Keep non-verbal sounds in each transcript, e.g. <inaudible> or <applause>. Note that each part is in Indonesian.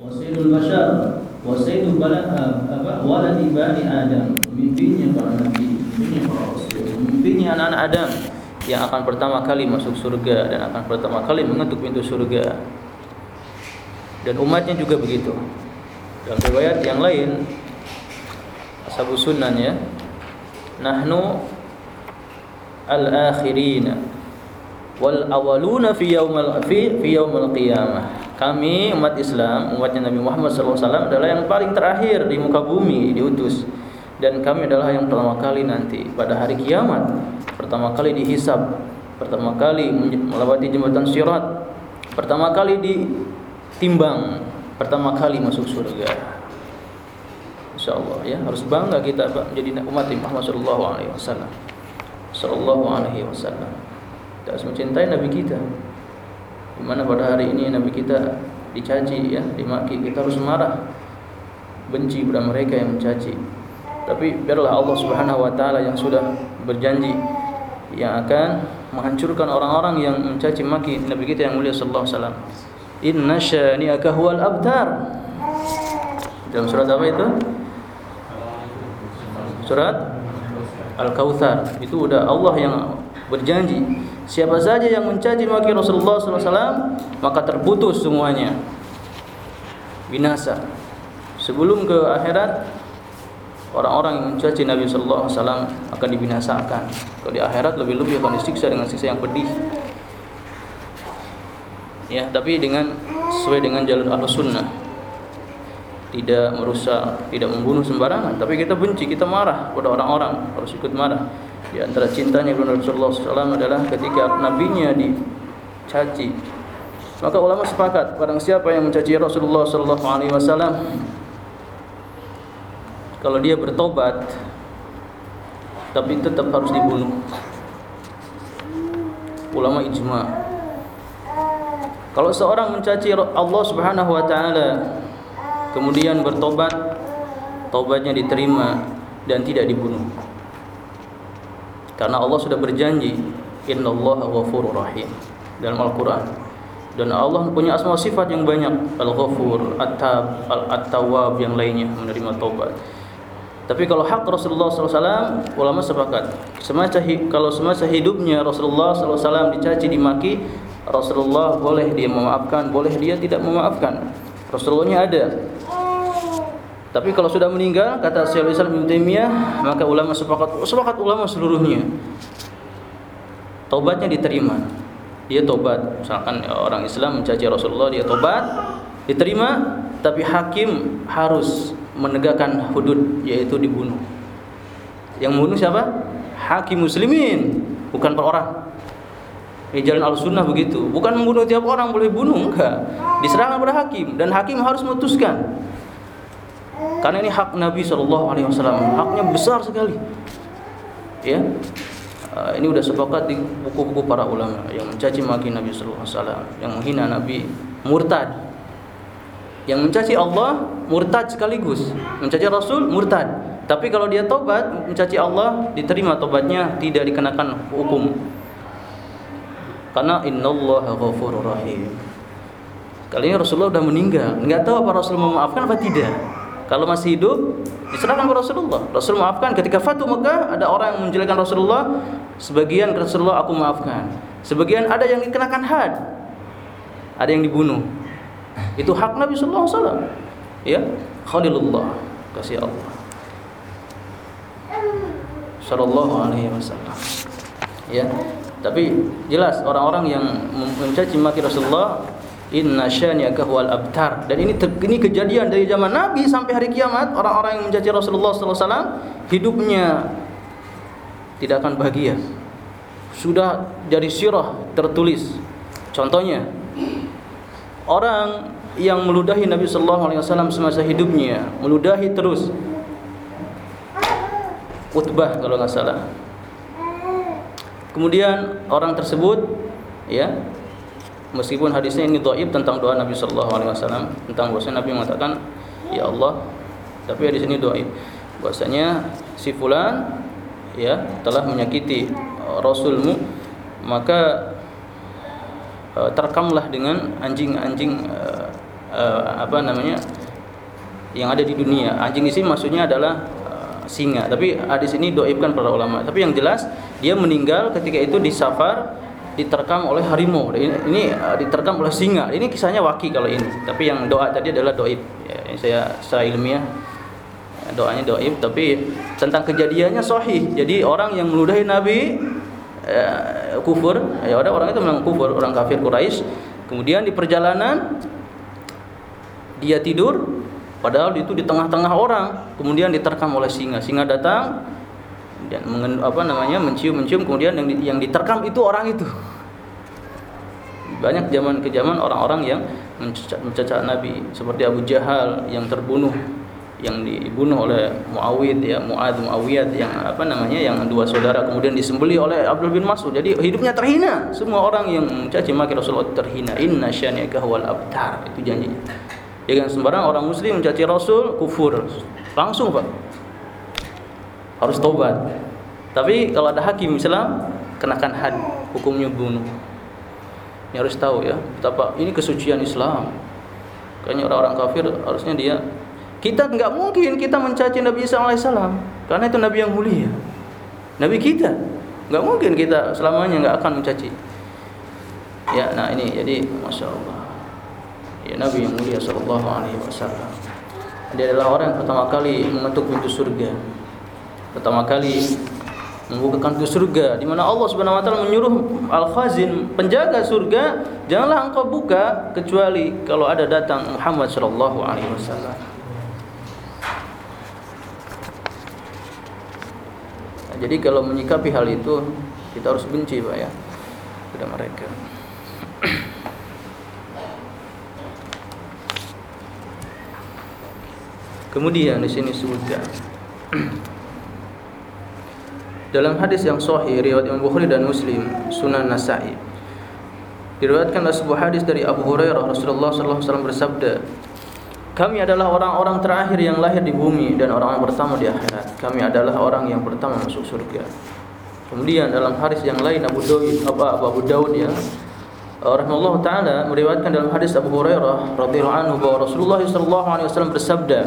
Wasaidul bashar, wasaidul bala apa waladi bani Adam, mimpinya para nabi, mimpinya anak-anak Adam yang akan pertama kali masuk surga dan akan pertama kali mengetuk pintu surga. Dan umatnya juga begitu. Dalam riwayat yang lain Ashabu Sunan ya Nahnu al-akhirin wal awaluna fi yaumal fi fi yaumil qiyamah. Kami umat Islam, umatnya Nabi Muhammad SAW adalah yang paling terakhir di muka bumi diutus. Dan kami adalah yang pertama kali nanti pada hari kiamat pertama kali dihisab pertama kali melewati jembatan sirat pertama kali ditimbang pertama kali masuk surga. Insyaallah ya. Harus bangga kita menjadi umat Muhammad sallallahu alaihi wasallam. Sallallahu alaihi wasallam. Kita harus mencintai nabi kita di mana pada hari ini nabi kita dicaci ya dimaki kita harus marah benci pada mereka yang mencaci tapi biarlah Allah Subhanahu wa taala yang sudah berjanji yang akan menghancurkan orang-orang yang mencaci maki Nabi kita yang mulia sallallahu alaihi wasallam. Inna syani'aka huwal abtar. Dalam surat apa itu? Surat Al-Kautsar. Itu udah Allah yang berjanji, siapa saja yang mencaci maki Rasulullah SAW maka terputus semuanya. Binasa. Sebelum ke akhirat orang-orang yang mencaci Nabi wasallam akan dibinasakan. Kalau di akhirat lebih-lebih akan disiksa dengan siksa yang pedih. Ya, tapi dengan sesuai dengan jalur Ahlus Sunnah. Tidak merusak, tidak membunuh sembarangan, tapi kita benci, kita marah pada orang-orang, harus ikut marah. Di antara cintanya kepada Rasulullah SAW adalah ketika nabinya dicaci. Maka ulama sepakat, barang siapa yang mencaci Rasulullah wasallam kalau dia bertobat tapi tetap harus dibunuh. Ulama ijma. Kalau seorang mencaci Allah Subhanahu wa taala kemudian bertobat tobatnya diterima dan tidak dibunuh karena Allah sudah berjanji innallaha ghafurur rahim dalam Al-Qur'an dan Allah punya asma sifat yang banyak Al-Ghafur, At-Tab, At-Tawwab yang lainnya menerima tobat tapi kalau hak Rasulullah SAW, ulama sepakat. Semasa kalau semasa hidupnya Rasulullah SAW dicaci, dimaki, Rasulullah boleh dia memaafkan, boleh dia tidak memaafkan. Rasulullahnya ada. Tapi kalau sudah meninggal, kata Syaikhul Islam Ibnu Taimiyah, maka ulama sepakat, sepakat ulama seluruhnya. Taubatnya diterima. Dia tobat. Misalkan orang Islam mencaci Rasulullah, dia tobat, diterima, tapi hakim harus menegakkan hudud yaitu dibunuh. Yang membunuh siapa? Hakim muslimin, bukan per orang. Di jalan al-sunnah begitu. Bukan membunuh tiap orang boleh bunuh, enggak. Diserahkan pada hakim dan hakim harus memutuskan. Karena ini hak Nabi Shallallahu Alaihi Wasallam, haknya besar sekali. Ya, uh, ini sudah sepakat di buku-buku para ulama yang mencaci maki Nabi Shallallahu Alaihi Wasallam, yang menghina Nabi, murtad, yang mencaci Allah murtad sekaligus. Mencaci Rasul murtad. Tapi kalau dia tobat mencaci Allah diterima tobatnya tidak dikenakan hukum. Karena innallaha ghafurur rahim. Kali ini Rasulullah sudah meninggal, enggak tahu apa Rasul memaafkan apa tidak. Kalau masih hidup diserahkan kepada Rasulullah. Rasul maafkan ketika Fatu Mekah ada orang yang menjelekkan Rasulullah, sebagian Rasulullah aku maafkan. Sebagian ada yang dikenakan had. Ada yang dibunuh. Itu hak Nabi sallallahu alaihi wasallam. Ya, Khalilullah, kasih Allah. Sallallahu alaihi wasallam. Ya. Tapi jelas orang-orang yang mencaci maki Rasulullah Inna syani'aka huwal abtar dan ini ini kejadian dari zaman Nabi sampai hari kiamat orang-orang yang mencaci Rasulullah wasallam hidupnya tidak akan bahagia. Sudah dari sirah tertulis. Contohnya orang yang meludahi Nabi sallallahu alaihi wasallam semasa hidupnya, meludahi terus. Utbah kalau nggak salah. Kemudian orang tersebut ya meskipun hadisnya ini dhaif tentang doa Nabi sallallahu alaihi wasallam tentang bahwasanya Nabi mengatakan ya Allah tapi hadis ini dhaif bahwasanya si fulan ya telah menyakiti rasulmu maka uh, terkamlah dengan anjing-anjing uh, uh, apa namanya yang ada di dunia. Anjing di sini maksudnya adalah singa. Tapi hadis ini doibkan para ulama. Tapi yang jelas dia meninggal ketika itu di safar diterkam oleh harimau. Ini, ini uh, diterkam oleh singa. Ini kisahnya waki kalau ini. Tapi yang doa tadi adalah doib. Ya, ini saya secara ilmiah doanya doib. Tapi tentang kejadiannya sahih. Jadi orang yang meludahi Nabi uh, kufur, ya ada orang itu memang kufur, orang kafir Quraisy. Kemudian di perjalanan dia tidur Padahal itu di tengah-tengah orang, kemudian diterkam oleh singa. Singa datang dan mengen, apa namanya mencium-mencium, kemudian yang yang diterkam itu orang itu. Banyak zaman ke zaman orang-orang yang mencacat Nabi seperti Abu Jahal yang terbunuh yang dibunuh oleh Muawid ya Muad Muawiyah yang apa namanya yang dua saudara kemudian disembeli oleh Abdul bin Mas'ud jadi hidupnya terhina semua orang yang mencaci maki Rasulullah terhina inna syani'aka wal abtar itu janjinya Jangan sembarang orang muslim mencaci Rasul kufur. Langsung, Pak. Harus tobat. Tapi kalau ada hakim Islam kenakan had, hukumnya bunuh. Ini harus tahu ya, betapa ini kesucian Islam. Kayaknya orang-orang kafir harusnya dia kita nggak mungkin kita mencaci Nabi Isa alaihissalam karena itu Nabi yang mulia. Nabi kita nggak mungkin kita selamanya nggak akan mencaci. Ya, nah ini jadi masya Allah ya Nabi yang mulia sallallahu alaihi wasallam. Dia adalah orang yang pertama kali mengetuk pintu surga. Pertama kali membukakan pintu surga di mana Allah Subhanahu wa taala menyuruh al-khazin penjaga surga janganlah engkau buka kecuali kalau ada datang Muhammad sallallahu alaihi wasallam. Nah, jadi kalau menyikapi hal itu kita harus benci Pak ya kepada mereka. Kemudian di sini sebutkan dalam hadis yang sahih riwayat Imam Bukhari dan Muslim Sunan Nasa'i diriwayatkan dalam sebuah hadis dari Abu Hurairah Rasulullah sallallahu alaihi wasallam bersabda kami adalah orang-orang terakhir yang lahir di bumi dan orang-orang pertama di akhirat. Kami adalah orang yang pertama masuk surga. Kemudian dalam hadis yang lain Abu Daud apa Abu Daud ya rahimahullah taala meriwayatkan dalam hadis Abu Hurairah radhiyallahu anhu bahwa Rasulullah sallallahu alaihi wasallam bersabda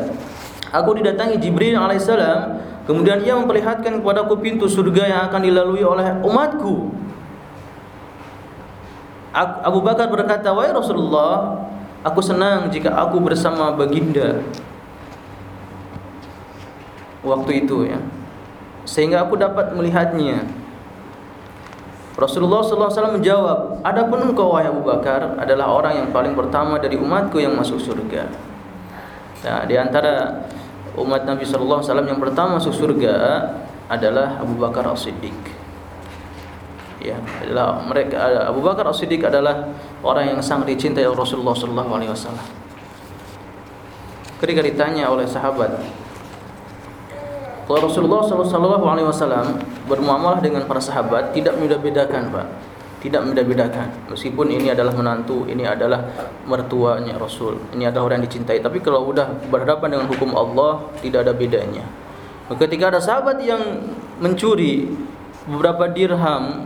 Aku didatangi Jibril alaihissalam kemudian ia memperlihatkan kepadaku pintu surga yang akan dilalui oleh umatku. Abu Bakar berkata wahai Rasulullah aku senang jika aku bersama baginda. Waktu itu ya. Sehingga aku dapat melihatnya. Rasulullah SAW menjawab, Adapun engkau wahai Abu Bakar adalah orang yang paling pertama dari umatku yang masuk surga. Nah, di antara umat Nabi SAW yang pertama masuk surga adalah Abu Bakar As-Siddiq. Ya, adalah mereka Abu Bakar As-Siddiq adalah orang yang sangat dicintai oleh Rasulullah SAW. Ketika ditanya oleh sahabat, kalau Rasulullah Shallallahu Alaihi Wasallam bermuamalah dengan para sahabat tidak membeda-bedakan, Pak. Tidak membeda-bedakan. Meskipun ini adalah menantu, ini adalah mertuanya Rasul, ini adalah orang yang dicintai. Tapi kalau sudah berhadapan dengan hukum Allah, tidak ada bedanya. Ketika ada sahabat yang mencuri beberapa dirham,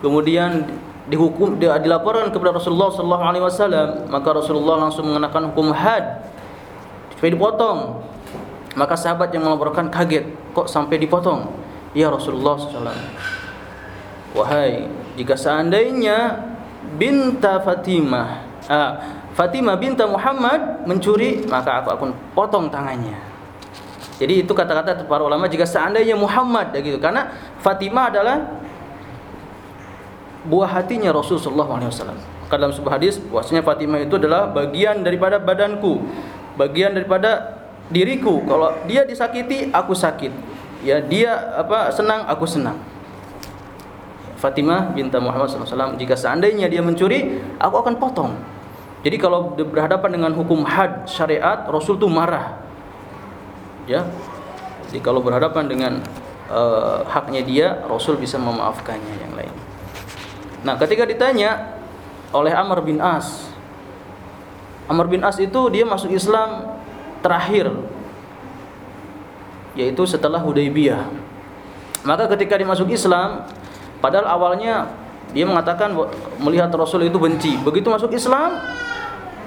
kemudian dihukum dia dilaporkan kepada Rasulullah Shallallahu Alaihi Wasallam, maka Rasulullah langsung mengenakan hukum had, supaya dipotong maka sahabat yang melaporkan kaget, kok sampai dipotong? Ya Rasulullah SAW. Wahai, jika seandainya binta Fatimah, ah, Fatimah binta Muhammad mencuri, maka aku akan potong tangannya. Jadi itu kata-kata para ulama jika seandainya Muhammad gitu karena Fatimah adalah buah hatinya Rasulullah SAW. Dalam sebuah hadis, bahwasanya Fatimah itu adalah bagian daripada badanku, bagian daripada diriku kalau dia disakiti aku sakit ya dia apa senang aku senang Fatimah binta Muhammad SAW jika seandainya dia mencuri aku akan potong. Jadi kalau berhadapan dengan hukum had syariat Rasul itu marah. Ya. Jadi kalau berhadapan dengan uh, haknya dia Rasul bisa memaafkannya yang lain. Nah ketika ditanya oleh Amr bin As Amr bin As itu dia masuk Islam terakhir yaitu setelah Hudaybiyah. Maka ketika dia masuk Islam, padahal awalnya dia mengatakan melihat Rasul itu benci. Begitu masuk Islam,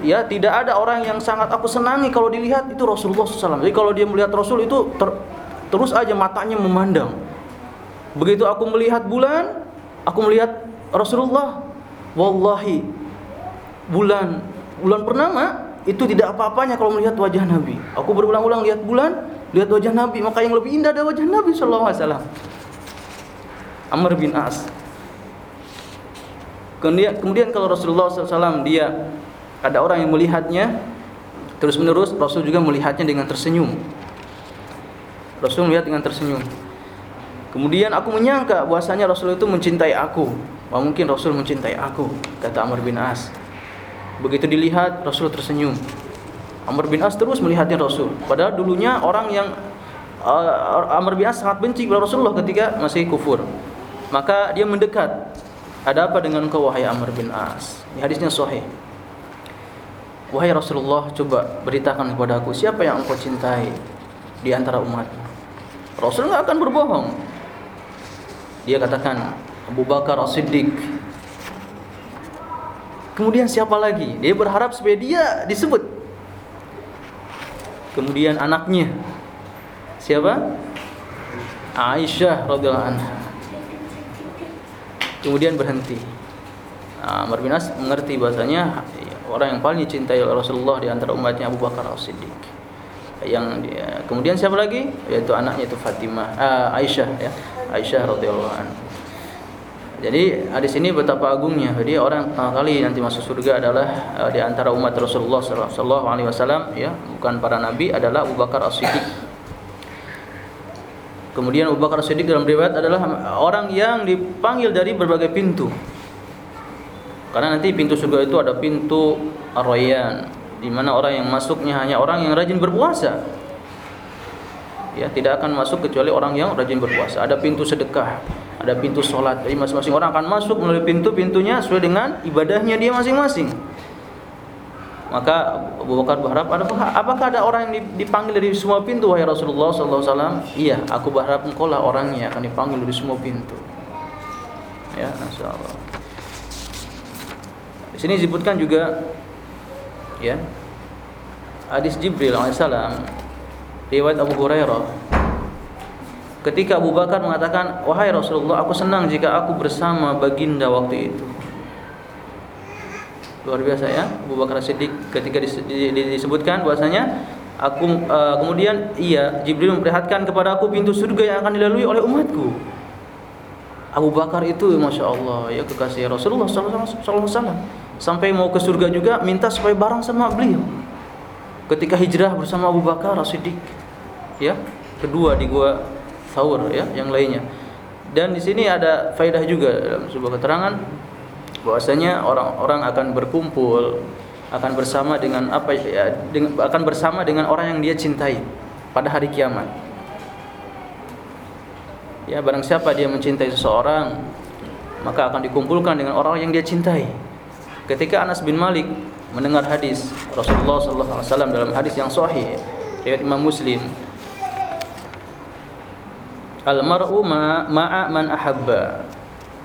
ya tidak ada orang yang sangat aku senangi kalau dilihat itu Rasulullah SAW. Jadi kalau dia melihat Rasul itu ter, terus aja matanya memandang. Begitu aku melihat bulan, aku melihat Rasulullah. Wallahi bulan bulan purnama itu tidak apa-apanya kalau melihat wajah Nabi. Aku berulang-ulang lihat bulan, lihat wajah Nabi, maka yang lebih indah adalah wajah Nabi sallallahu alaihi wasallam. Amr bin As. Kemudian, kemudian kalau Rasulullah SAW dia ada orang yang melihatnya terus menerus Rasul juga melihatnya dengan tersenyum. Rasul melihat dengan tersenyum. Kemudian aku menyangka bahwasanya Rasul itu mencintai aku. Wah, mungkin Rasul mencintai aku, kata Amr bin As. Begitu dilihat Rasul tersenyum. Amr bin As terus melihatnya Rasul. Padahal dulunya orang yang uh, Amr bin As sangat benci kepada Rasulullah ketika masih kufur. Maka dia mendekat. Ada apa dengan engkau wahai Amr bin As? Ini hadisnya sahih. Wahai Rasulullah, coba beritakan kepada aku siapa yang engkau cintai di antara umat. Rasul nggak akan berbohong. Dia katakan Abu Bakar As-Siddiq. Kemudian siapa lagi? Dia berharap supaya dia disebut. Kemudian anaknya. Siapa? Aisyah radhiyallahu anha. Kemudian berhenti. Nah, Amr bin As mengerti bahasanya orang yang paling dicintai oleh Rasulullah di antara umatnya Abu Bakar As-Siddiq. Yang dia, kemudian siapa lagi? Yaitu anaknya itu Fatimah, uh, Aisyah ya. Aisyah radhiyallahu anha. Jadi hadis ini betapa agungnya. Jadi orang pertama kali nanti masuk surga adalah uh, di antara umat Rasulullah sallallahu alaihi wasallam ya, bukan para nabi adalah Abu Bakar As-Siddiq. Kemudian Abu Bakar As-Siddiq dalam riwayat adalah orang yang dipanggil dari berbagai pintu. Karena nanti pintu surga itu ada pintu Ar-Rayyan di mana orang yang masuknya hanya orang yang rajin berpuasa. Ya, tidak akan masuk kecuali orang yang rajin berpuasa. Ada pintu sedekah, ada pintu sholat. Jadi masing-masing orang akan masuk melalui pintu-pintunya sesuai dengan ibadahnya dia masing-masing. Maka Abu Bakar berharap apakah ada orang yang dipanggil dari semua pintu wahai Rasulullah SAW? Iya, aku berharap engkau lah orangnya akan dipanggil dari semua pintu. Ya, insyaallah. Di sini disebutkan juga ya hadis Jibril alaihissalam riwayat Abu Hurairah ketika Abu Bakar mengatakan wahai Rasulullah aku senang jika aku bersama baginda waktu itu luar biasa ya. Abu Bakar Siddiq ketika disebutkan bahwasanya aku uh, kemudian iya Jibril memperlihatkan kepada aku pintu surga yang akan dilalui oleh umatku. Abu Bakar itu masya Allah ya kekasih Rasulullah Wasallam sampai mau ke surga juga minta supaya bareng sama beliau. Ketika hijrah bersama Abu Bakar Siddiq ya kedua di gua Thawr ya yang lainnya. Dan di sini ada faedah juga dalam sebuah keterangan bahwasanya orang-orang akan berkumpul akan bersama dengan apa ya dengan, akan bersama dengan orang yang dia cintai pada hari kiamat. Ya barang siapa dia mencintai seseorang maka akan dikumpulkan dengan orang yang dia cintai. Ketika Anas bin Malik mendengar hadis Rasulullah sallallahu alaihi wasallam dalam hadis yang sahih riwayat Imam Muslim Al mar'u ma'a man ahabba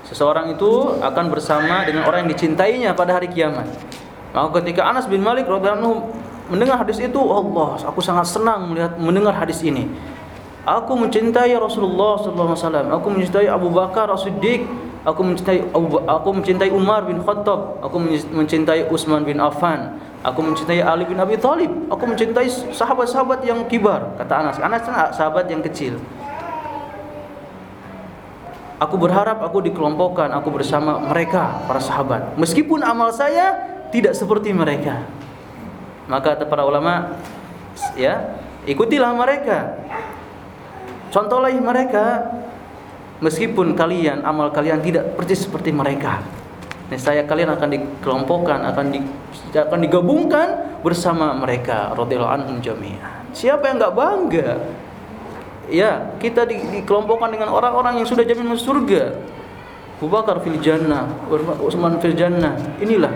Seseorang itu akan bersama dengan orang yang dicintainya pada hari kiamat. Maka ketika Anas bin Malik radhiyallahu mendengar hadis itu, Allah, aku sangat senang melihat mendengar hadis ini. Aku mencintai Rasulullah sallallahu alaihi wasallam. Aku mencintai Abu Bakar As-Siddiq aku mencintai aku mencintai Umar bin Khattab, aku mencintai Utsman bin Affan, aku mencintai Ali bin Abi Thalib, aku mencintai sahabat-sahabat yang kibar, kata Anas. Anas sahabat yang kecil. Aku berharap aku dikelompokkan, aku bersama mereka, para sahabat. Meskipun amal saya tidak seperti mereka. Maka para ulama ya, ikutilah mereka. Contohlah mereka meskipun kalian amal kalian tidak persis seperti mereka saya kalian akan dikelompokkan akan di, akan digabungkan bersama mereka radhiyallahu anhum jami'an siapa yang enggak bangga ya kita di, dikelompokkan dengan orang-orang yang sudah jamin masuk surga. Abu Bakar fil jannah Utsman fil jannah. Inilah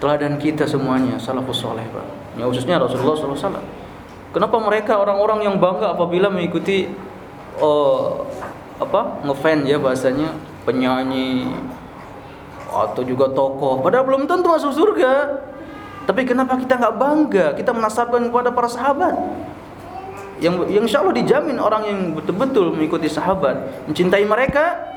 teladan kita semuanya salafus saleh Pak. Ya khususnya Rasulullah SAW kenapa mereka orang-orang yang bangga apabila mengikuti oh, apa ngefan ya bahasanya penyanyi atau juga tokoh. Padahal belum tentu masuk surga. Tapi kenapa kita nggak bangga? Kita menasabkan kepada para sahabat yang yang insya Allah dijamin orang yang betul-betul mengikuti sahabat mencintai mereka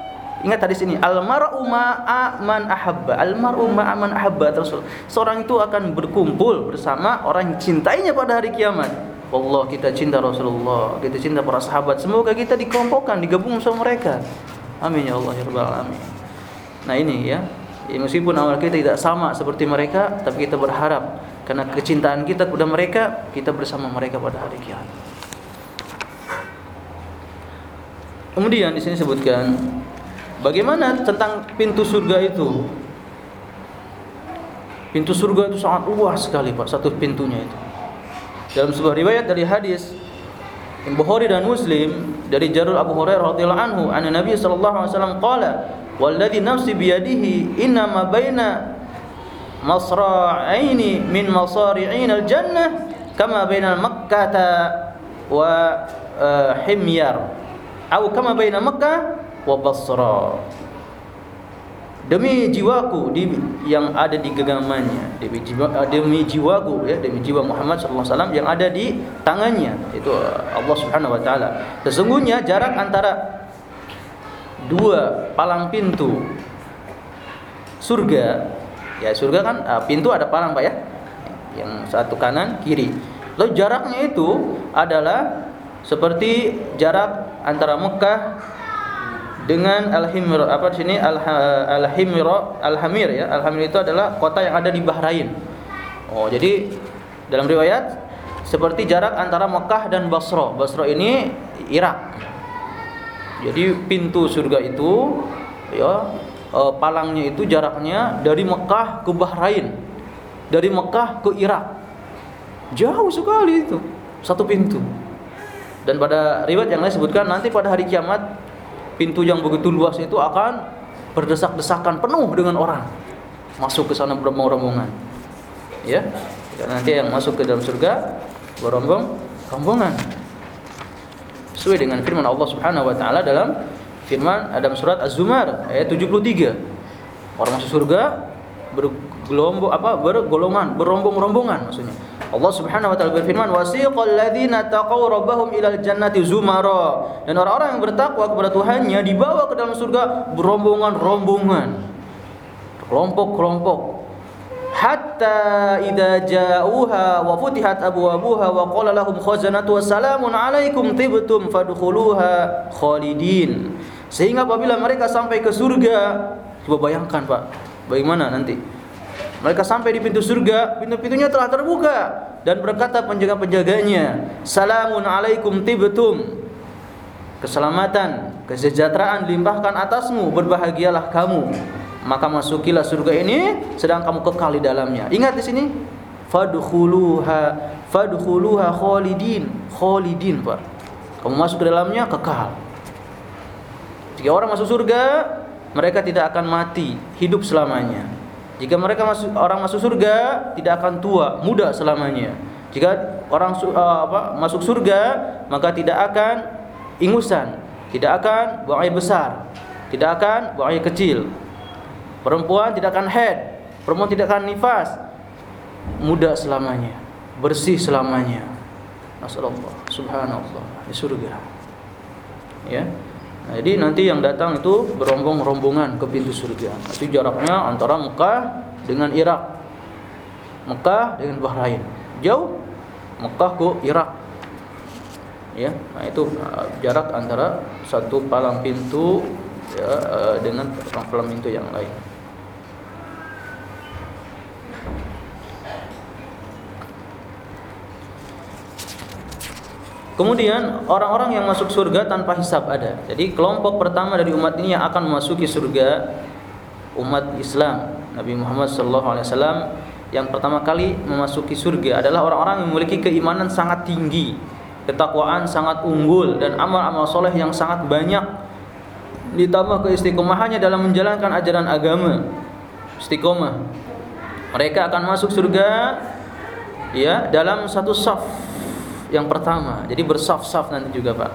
ingat tadi sini almaru ma'a man ahabba. Almaru ma'a man ahabba terus seorang itu akan berkumpul bersama orang yang cintainya pada hari kiamat. Allah kita cinta Rasulullah kita cinta para sahabat. Semoga kita dikelompokkan digabung sama mereka. Amin ya Allah ya rabbal alamin. Nah ini ya. Ya, meskipun awal kita tidak sama seperti mereka tapi kita berharap karena kecintaan kita kepada mereka kita bersama mereka pada hari kiamat Kemudian di sini sebutkan bagaimana tentang pintu surga itu. Pintu surga itu sangat luas sekali Pak, satu pintunya itu. Dalam sebuah riwayat dari hadis Bukhari dan Muslim dari Jarul Abu Hurairah radhiyallahu anhu, anna Nabi sallallahu alaihi wasallam qala, "Walladzi nafsi biyadihi inna ma baina masra'aini min masari'in al-jannah kama baina Makkah wa uh, Himyar." Au kama baina Makkah wa Basra. Demi jiwaku di, yang ada di genggamannya. Demi jiwa eh, demi jiwaku ya demi jiwa Muhammad sallallahu alaihi wasallam yang ada di tangannya. Itu eh, Allah Subhanahu wa taala. Sesungguhnya jarak antara dua palang pintu surga ya surga kan eh, pintu ada palang Pak ya yang satu kanan kiri. Lalu jaraknya itu adalah seperti jarak antara Mekah dengan Al-Himr apa di sini Al-Himr Al-Hamir ya Al-Hamir itu adalah kota yang ada di Bahrain. Oh, jadi dalam riwayat seperti jarak antara Mekah dan Basra. Basra ini Irak. Jadi pintu surga itu ya eh, palangnya itu jaraknya dari Mekah ke Bahrain. Dari Mekah ke Irak. Jauh sekali itu. Satu pintu. Dan pada riwayat yang lain sebutkan nanti pada hari kiamat pintu yang begitu luas itu akan berdesak-desakan penuh dengan orang masuk ke sana berombong-rombongan. Ya. Dan nanti yang masuk ke dalam surga berombong rombongan. Sesuai dengan firman Allah Subhanahu wa taala dalam firman dalam surat Az-Zumar ayat 73. Orang masuk surga bergelombong apa bergolongan berombong-rombongan maksudnya. Allah Subhanahu wa taala berfirman wasiqal ladzina taqaw rabbahum ilal jannati zumara. Dan orang-orang yang bertakwa kepada Tuhannya dibawa ke dalam surga berombongan-rombongan. Kelompok-kelompok. Hatta idza ja'uha wa futihat abwabuha wa qala lahum khazanatu wassalamun alaikum tibtum fadkhuluha khalidin. Sehingga apabila mereka sampai ke surga coba bayangkan Pak bagaimana nanti mereka sampai di pintu surga, pintu-pintunya telah terbuka dan berkata penjaga-penjaganya, "Salamun alaikum tibtum." Keselamatan, kesejahteraan limpahkan atasmu, berbahagialah kamu. Maka masukilah surga ini sedang kamu kekal di dalamnya. Ingat di sini, fadkhuluha fadkhuluha khalidin, khalidin, Pak. Kamu masuk ke dalamnya kekal. Jika orang masuk surga, mereka tidak akan mati, hidup selamanya. Jika mereka masuk orang masuk surga tidak akan tua, muda selamanya. Jika orang uh, apa, masuk surga maka tidak akan ingusan, tidak akan buang air besar, tidak akan buang air kecil. Perempuan tidak akan head, perempuan tidak akan nifas. Muda selamanya, bersih selamanya. Masyaallah, subhanallah, di surga. Ya. Nah, jadi nanti yang datang itu berombong-rombongan ke pintu surga. Itu jaraknya antara Mekah dengan Irak. Mekah dengan Bahrain. Jauh Mekah ke Irak. Ya, nah itu uh, jarak antara satu palang pintu ya, uh, dengan palang pintu yang lain. Kemudian orang-orang yang masuk surga tanpa hisab ada. Jadi kelompok pertama dari umat ini yang akan memasuki surga umat Islam Nabi Muhammad SAW yang pertama kali memasuki surga adalah orang-orang yang memiliki keimanan sangat tinggi, ketakwaan sangat unggul dan amal-amal soleh yang sangat banyak ditambah keistiqomahannya dalam menjalankan ajaran agama. Istiqomah. Mereka akan masuk surga ya dalam satu saf yang pertama. Jadi bersaf-saf nanti juga, Pak.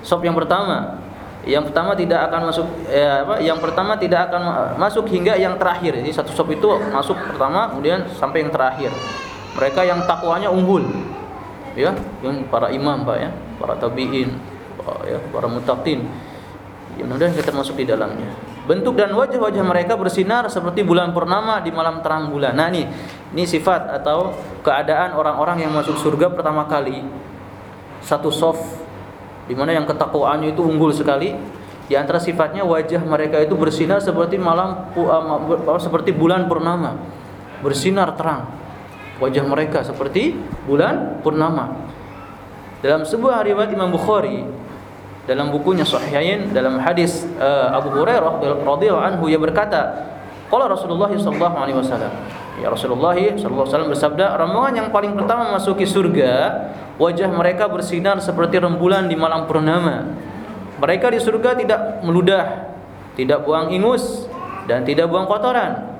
Saf yang pertama Yang pertama tidak akan masuk ya apa? Yang pertama tidak akan masuk hingga yang terakhir. Jadi satu sop itu masuk pertama kemudian sampai yang terakhir. Mereka yang takwanya unggul. Ya, yang para imam Pak ya, para tabi'in, ya, para mutaqin. Ya, mudah kita masuk di dalamnya. Bentuk dan wajah-wajah mereka bersinar seperti bulan purnama di malam terang bulan. Nah, ini ini sifat atau keadaan orang-orang yang masuk surga pertama kali. Satu soft di mana yang ketakwaannya itu unggul sekali. Di antara sifatnya wajah mereka itu bersinar seperti malam uh, seperti bulan purnama. Bersinar terang. Wajah mereka seperti bulan purnama. Dalam sebuah riwayat Imam Bukhari dalam bukunya Sahihain dalam hadis uh, Abu Hurairah radhiyallahu anhu ia berkata, qala Rasulullah sallallahu alaihi wasallam. Ya Rasulullah sallallahu alaihi wasallam bersabda, rombongan yang paling pertama memasuki surga Wajah mereka bersinar seperti rembulan di malam purnama. Mereka di surga tidak meludah, tidak buang ingus dan tidak buang kotoran.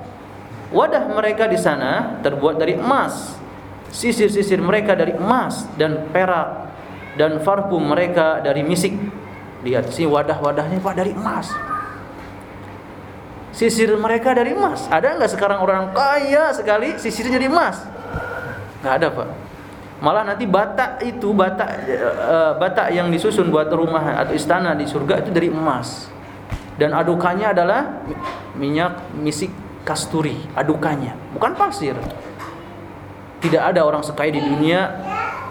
Wadah mereka di sana terbuat dari emas. Sisir-sisir mereka dari emas dan perak dan parfum mereka dari misik. Lihat sih wadah-wadahnya Pak dari emas. Sisir mereka dari emas. Ada nggak sekarang orang kaya sekali sisirnya dari emas? Nggak ada Pak. Malah nanti batak itu batak uh, batak yang disusun buat rumah atau istana di surga itu dari emas. Dan adukannya adalah minyak misik kasturi, adukannya, bukan pasir. Tidak ada orang sekaya di dunia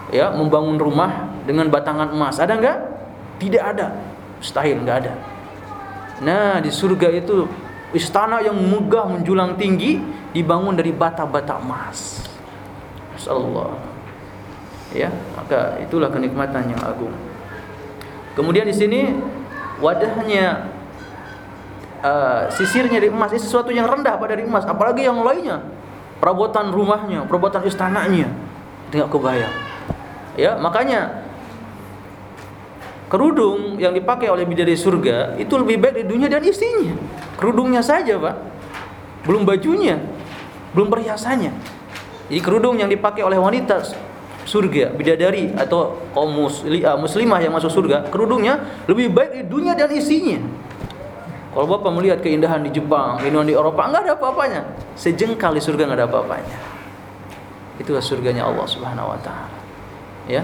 ya membangun rumah dengan batangan emas. Ada enggak? Tidak ada. Mustahil enggak ada. Nah, di surga itu istana yang megah menjulang tinggi dibangun dari bata-bata emas. Masyaallah. Ya maka itulah kenikmatan yang agung. Kemudian di sini wadahnya uh, sisirnya dari emas ini sesuatu yang rendah pada dari emas apalagi yang lainnya. Perabotan rumahnya perabotan istananya. Tidak kebayang. Ya makanya kerudung yang dipakai oleh bidadari surga itu lebih baik di dunia dan istrinya. Kerudungnya saja pak. Belum bajunya belum perhiasannya. Jadi kerudung yang dipakai oleh wanita surga bidadari atau kaum ah, muslimah yang masuk surga kerudungnya lebih baik di dunia dan isinya kalau bapak melihat keindahan di Jepang keindahan di Eropa nggak ada apa-apanya. Sejengkal di surga nggak ada apa-apanya. Itulah surganya Allah Subhanahu Wa Taala. Ya.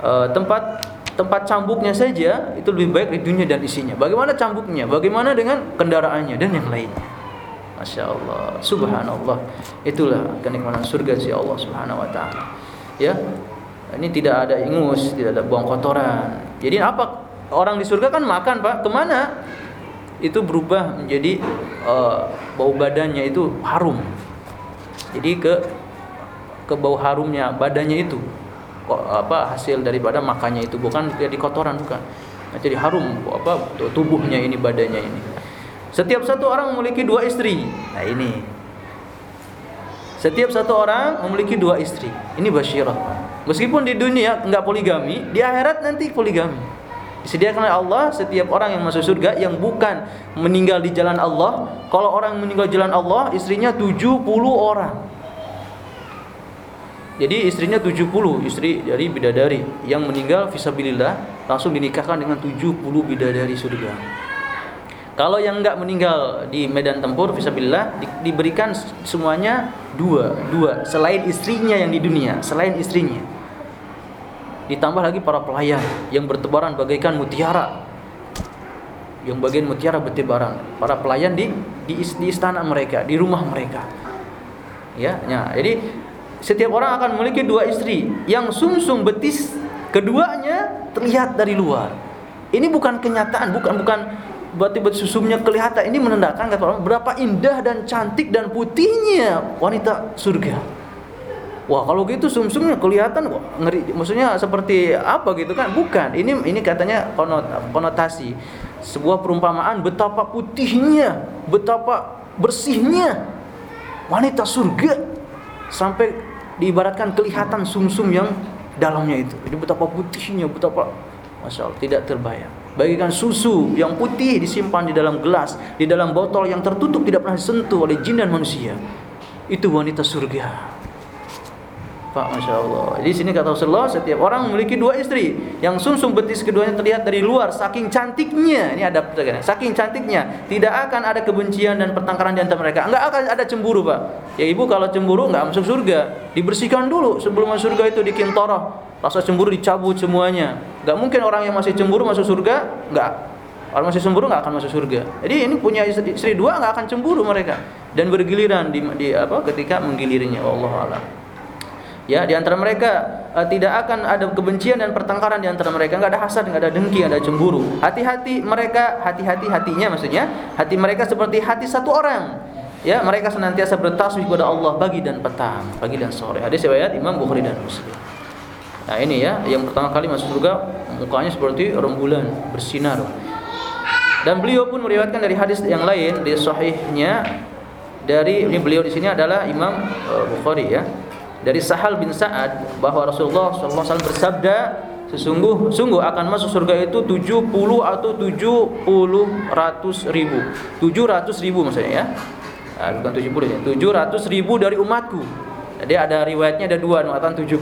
E, tempat tempat cambuknya saja itu lebih baik di dunia dan isinya. Bagaimana cambuknya? Bagaimana dengan kendaraannya dan yang lainnya? Masya Allah. Subhanallah. Itulah kenikmatan surga si Allah Subhanahu Wa Taala. Ya. Ini tidak ada ingus tidak ada buang kotoran. Jadi apa? Orang di surga kan makan pak. Ke mana? Itu berubah menjadi uh, bau badannya itu harum. Jadi ke ke bau harumnya badannya itu apa hasil daripada makannya itu bukan jadi kotoran bukan jadi harum apa tubuhnya ini badannya ini setiap satu orang memiliki dua istri nah ini setiap satu orang memiliki dua istri. Ini basyirah. Meskipun di dunia enggak poligami, di akhirat nanti poligami. Disediakan oleh Allah setiap orang yang masuk surga yang bukan meninggal di jalan Allah. Kalau orang meninggal di jalan Allah, istrinya 70 orang. Jadi istrinya 70 istri dari bidadari yang meninggal fisabilillah langsung dinikahkan dengan 70 bidadari surga. Kalau yang enggak meninggal di medan tempur fisabilillah di, diberikan semuanya dua, dua selain istrinya yang di dunia, selain istrinya. Ditambah lagi para pelayan yang bertebaran bagaikan mutiara. Yang bagian mutiara bertebaran. Para pelayan di di, di istana mereka, di rumah mereka. Ya, ya. Jadi setiap orang akan memiliki dua istri yang sumsum betis keduanya terlihat dari luar. Ini bukan kenyataan, bukan bukan tiba-tiba susumnya kelihatan ini menandakan kata orang berapa indah dan cantik dan putihnya wanita surga. Wah kalau gitu sumsumnya kelihatan wah, ngeri. Maksudnya seperti apa gitu kan? Bukan. Ini ini katanya konot, konotasi sebuah perumpamaan betapa putihnya, betapa bersihnya wanita surga sampai diibaratkan kelihatan sumsum yang dalamnya itu. Jadi betapa putihnya, betapa masya Allah tidak terbayang bagikan susu yang putih disimpan di dalam gelas, di dalam botol yang tertutup tidak pernah disentuh oleh jin dan manusia. Itu wanita surga. Pak, masya Allah. Di sini kata Rasulullah, setiap orang memiliki dua istri. Yang sumsum betis keduanya terlihat dari luar, saking cantiknya. Ini ada saking cantiknya, tidak akan ada kebencian dan pertengkaran di antara mereka. Enggak akan ada cemburu, Pak. Ya ibu kalau cemburu enggak masuk surga. Dibersihkan dulu sebelum masuk surga itu dikintoroh. Rasa cemburu dicabut semuanya. Enggak mungkin orang yang masih cemburu masuk surga, enggak. Orang masih cemburu enggak akan masuk surga. Jadi ini punya istri, istri dua enggak akan cemburu mereka dan bergiliran di, di apa ketika menggilirinya Allah Allah. Ya, di antara mereka uh, tidak akan ada kebencian dan pertengkaran di antara mereka, enggak ada hasad, enggak ada dengki, enggak ada cemburu. Hati-hati mereka, hati-hati hatinya maksudnya, hati mereka seperti hati satu orang. Ya, mereka senantiasa bertasbih kepada Allah pagi dan petang, pagi dan sore. Hadis riwayat Imam Bukhari dan Muslim. Nah, ini ya, yang pertama kali masuk surga mukanya seperti rembulan bersinar. Dan beliau pun meriwayatkan dari hadis yang lain di sahihnya dari ini beliau di sini adalah Imam uh, Bukhari ya dari Sahal bin Sa'ad bahwa Rasulullah SAW bersabda sesungguh sungguh akan masuk surga itu 70 atau 70 ratus ribu. 700 ribu maksudnya ya. Nah, bukan 70 ya. 700 ribu dari umatku jadi ada riwayatnya ada dua, mengatakan 70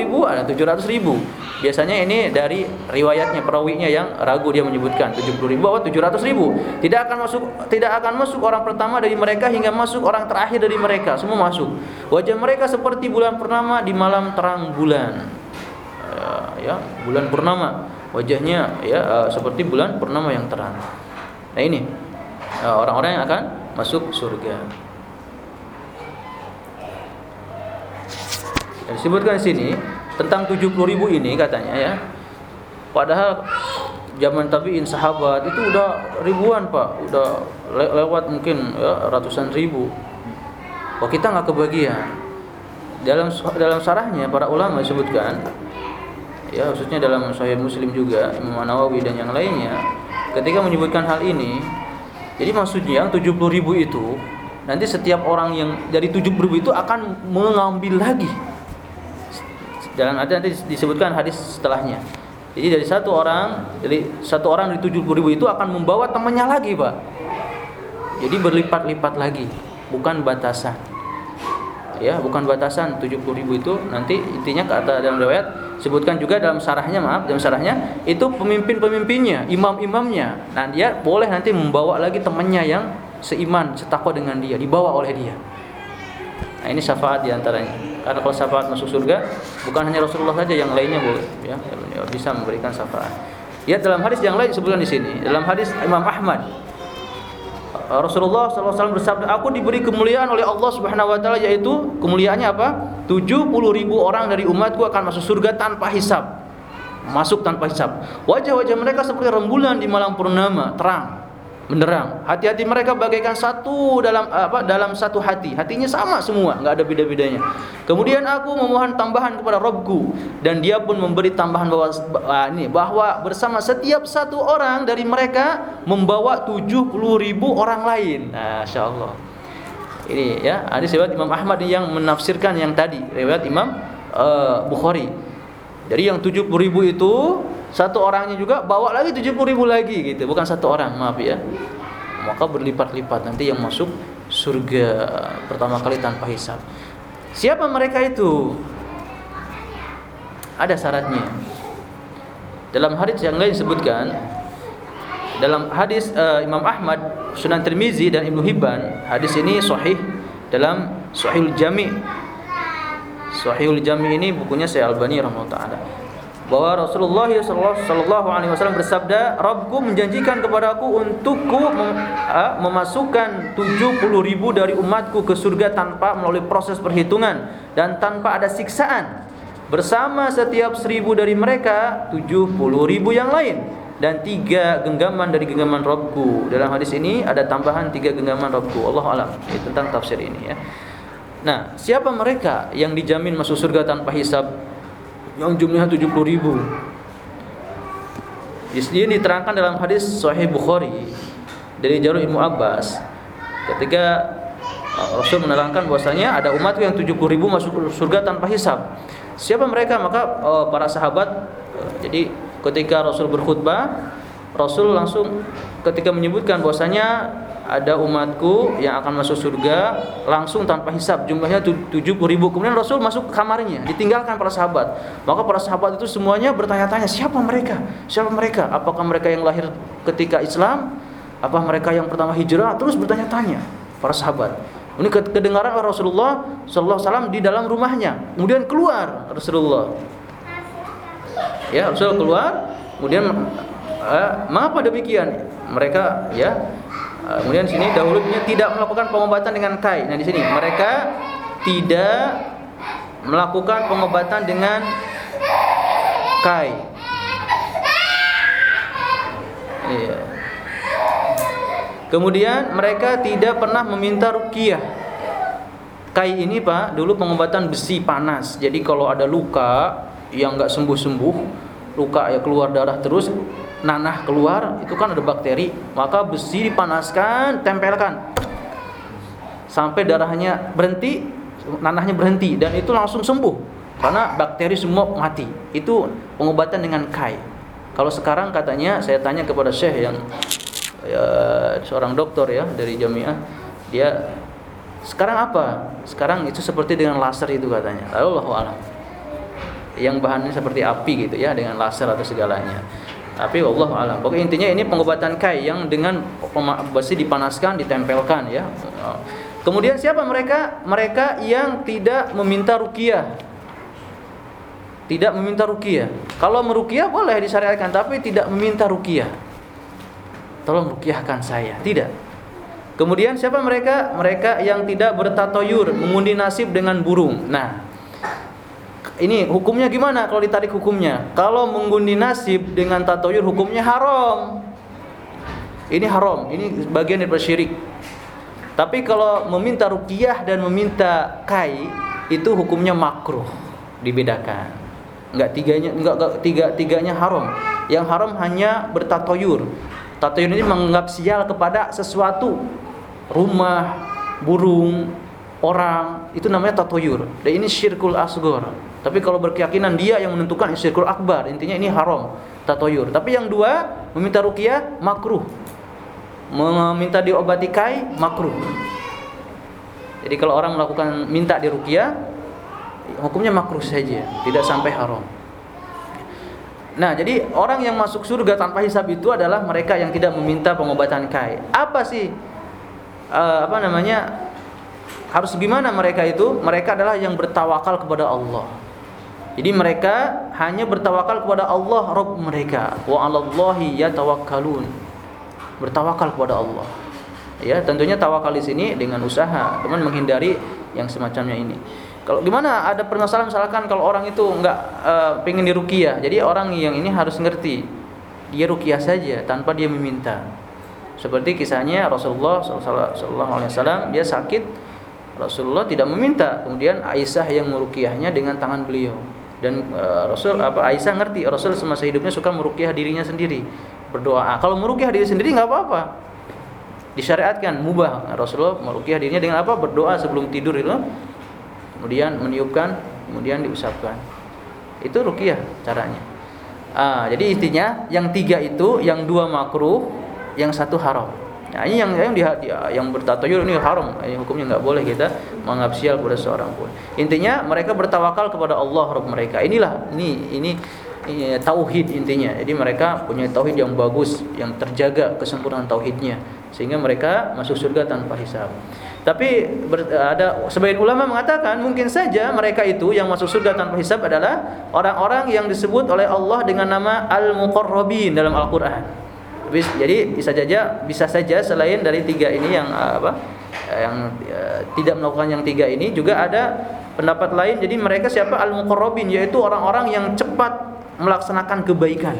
ribu, ada 700 ribu. Biasanya ini dari riwayatnya perawinya yang ragu dia menyebutkan 70 ribu atau 700 ribu. Tidak akan masuk, tidak akan masuk orang pertama dari mereka hingga masuk orang terakhir dari mereka. Semua masuk. Wajah mereka seperti bulan purnama di malam terang bulan. Uh, ya, bulan purnama. Wajahnya ya uh, seperti bulan purnama yang terang. Nah ini eh, orang-orang yang akan masuk surga. Yang disebutkan di sini tentang 70 ribu ini katanya ya. Padahal zaman tabiin sahabat itu udah ribuan pak, udah le lewat mungkin ya, ratusan ribu. Wah kita nggak kebagian. Dalam dalam sarahnya para ulama disebutkan ya khususnya dalam Sahih Muslim juga Imam Nawawi dan yang lainnya ketika menyebutkan hal ini jadi maksudnya yang 70 ribu itu nanti setiap orang yang dari 70 ribu itu akan mengambil lagi Dalam ada nanti disebutkan hadis setelahnya. Jadi dari satu orang, dari satu orang dari tujuh puluh ribu itu akan membawa temannya lagi, pak. Jadi berlipat-lipat lagi, bukan batasan. Ya, bukan batasan tujuh puluh ribu itu nanti intinya kata dalam riwayat sebutkan juga dalam sarahnya maaf dalam sarahnya itu pemimpin-pemimpinnya, imam-imamnya. Nah dia boleh nanti membawa lagi temannya yang seiman, setakwa dengan dia, dibawa oleh dia. Nah, ini syafaat di antaranya. Karena kalau syafaat masuk surga bukan hanya Rasulullah saja yang lainnya boleh ya, bisa memberikan syafaat. Ya dalam hadis yang lain disebutkan di sini, dalam hadis Imam Ahmad Rasulullah SAW bersabda, aku diberi kemuliaan oleh Allah Subhanahu Wa Taala yaitu kemuliaannya apa? 70 ribu orang dari umatku akan masuk surga tanpa hisab, masuk tanpa hisab. Wajah-wajah mereka seperti rembulan di malam purnama, terang menerang. Hati-hati mereka bagaikan satu dalam apa dalam satu hati. Hatinya sama semua, enggak ada beda-bedanya. Kemudian aku memohon tambahan kepada Rabbku dan dia pun memberi tambahan bahwa ini bahwa bersama setiap satu orang dari mereka membawa 70 ribu orang lain. Masya Allah. Ini ya, ada riwayat Imam Ahmad yang menafsirkan yang tadi, riwayat Imam uh, Bukhari. Jadi yang 70 ribu itu satu orangnya juga bawa lagi 70 ribu lagi gitu. Bukan satu orang maaf ya. Maka berlipat-lipat nanti yang masuk surga pertama kali tanpa hisab. Siapa mereka itu? Ada syaratnya. Dalam hadis yang lain disebutkan dalam hadis uh, Imam Ahmad Sunan Tirmizi dan Ibnu Hibban hadis ini sahih dalam Sahihul Jami Sahihul Jami ini bukunya Syekh Albani rahimahullah bahwa Rasulullah sallallahu alaihi wasallam bersabda, "Rabbku menjanjikan kepadaku untukku mem memasukkan 70 ribu dari umatku ke surga tanpa melalui proses perhitungan dan tanpa ada siksaan. Bersama setiap seribu dari mereka 70 ribu yang lain dan tiga genggaman dari genggaman Rabbku. Dalam hadis ini ada tambahan tiga genggaman Rabbku. Allah alam. Tentang tafsir ini ya. Nah, siapa mereka yang dijamin masuk surga tanpa hisab? yang jumlahnya 70 ribu di sini diterangkan dalam hadis Sahih Bukhari dari Jarul Ibnu Abbas ketika uh, Rasul menerangkan bahwasanya ada umat yang 70 ribu masuk surga tanpa hisab. Siapa mereka? Maka uh, para sahabat uh, jadi ketika Rasul berkhutbah, Rasul langsung ketika menyebutkan bahwasanya ada umatku yang akan masuk surga langsung tanpa hisab jumlahnya 70 ribu. Kemudian Rasul masuk kamarnya ditinggalkan para sahabat. Maka para sahabat itu semuanya bertanya-tanya siapa mereka? Siapa mereka? Apakah mereka yang lahir ketika Islam? Apa mereka yang pertama hijrah? Terus bertanya-tanya para sahabat. Ini kedengaran Rasulullah Sallallahu Alaihi Wasallam di dalam rumahnya. Kemudian keluar Rasulullah. Ya Rasul keluar. Kemudian eh, mengapa demikian? Mereka ya kemudian sini dahulunya tidak melakukan pengobatan dengan kai. Nah di sini mereka tidak melakukan pengobatan dengan kai. Iya. Kemudian mereka tidak pernah meminta rukiah. Kai ini pak, dulu pengobatan besi panas. Jadi kalau ada luka yang nggak sembuh-sembuh, luka ya keluar darah terus, nanah keluar itu kan ada bakteri maka besi dipanaskan tempelkan. Sampai darahnya berhenti nanahnya berhenti dan itu langsung sembuh. Karena bakteri semua mati. Itu pengobatan dengan kai. Kalau sekarang katanya saya tanya kepada syekh yang ya, seorang dokter ya dari jamiah dia sekarang apa? Sekarang itu seperti dengan laser itu katanya. Lalu Allah alam. Yang bahannya seperti api gitu ya dengan laser atau segalanya tapi Allah alam. Pokoknya intinya ini pengobatan kai yang dengan besi dipanaskan, ditempelkan ya. Kemudian siapa mereka? Mereka yang tidak meminta rukiah. Tidak meminta rukiah. Kalau merukiah boleh disyariatkan, tapi tidak meminta rukiah. Tolong rukiahkan saya. Tidak. Kemudian siapa mereka? Mereka yang tidak bertatoyur, mengundi nasib dengan burung. Nah, ini hukumnya gimana kalau ditarik hukumnya? Kalau mengundi nasib dengan tatoyur hukumnya haram. Ini haram, ini bagian dari syirik. Tapi kalau meminta rukiah dan meminta kai itu hukumnya makruh, dibedakan. Enggak tiganya enggak, enggak tiga tiganya haram. Yang haram hanya bertatoyur. Tatoyur ini menganggap sial kepada sesuatu, rumah, burung, orang, itu namanya tatoyur. Dan ini syirkul asgor tapi kalau berkeyakinan dia yang menentukan isyirkul akbar, intinya ini haram, tatoyur. Tapi yang dua, meminta ruqyah makruh. Meminta diobati kai makruh. Jadi kalau orang melakukan minta di ruqyah, hukumnya makruh saja, tidak sampai haram. Nah, jadi orang yang masuk surga tanpa hisab itu adalah mereka yang tidak meminta pengobatan kai. Apa sih uh, apa namanya? Harus gimana mereka itu? Mereka adalah yang bertawakal kepada Allah. Jadi mereka hanya bertawakal kepada Allah Rabb mereka. Wa 'alallahi yatawakkalun. Bertawakal kepada Allah. Ya, tentunya tawakal di sini dengan usaha, teman menghindari yang semacamnya ini. Kalau gimana ada permasalahan misalkan kalau orang itu enggak uh, pengen diruqyah. Jadi orang yang ini harus ngerti. Dia ruqyah saja tanpa dia meminta. Seperti kisahnya Rasulullah sallallahu alaihi wasallam dia sakit Rasulullah tidak meminta, kemudian Aisyah yang meruqyahnya dengan tangan beliau dan uh, Rasul apa Aisyah ngerti Rasul semasa hidupnya suka merukyah dirinya sendiri berdoa. Kalau merukyah diri sendiri nggak apa-apa. Disyariatkan mubah. Rasulullah merukyah dirinya dengan apa? Berdoa sebelum tidur itu. Kemudian meniupkan kemudian diusapkan. Itu rukyah caranya. Ah, jadi intinya yang tiga itu yang dua makruh yang satu haram Nah, ini yang yang dia, yang bertatayur ini haram, ini hukumnya nggak boleh kita menganggap sial kepada seorang pun. Intinya mereka bertawakal kepada Allah Rabb mereka. Inilah ini ini, ini tauhid intinya. Jadi mereka punya tauhid yang bagus, yang terjaga kesempurnaan tauhidnya sehingga mereka masuk surga tanpa hisab. Tapi ber, ada sebagian ulama mengatakan mungkin saja mereka itu yang masuk surga tanpa hisab adalah orang-orang yang disebut oleh Allah dengan nama al-muqarrabin dalam Al-Qur'an jadi bisa saja bisa saja selain dari tiga ini yang eh, apa eh, yang ya, tidak melakukan yang tiga ini juga ada pendapat lain. Jadi mereka siapa? Al muqarrabin yaitu orang-orang yang cepat melaksanakan kebaikan.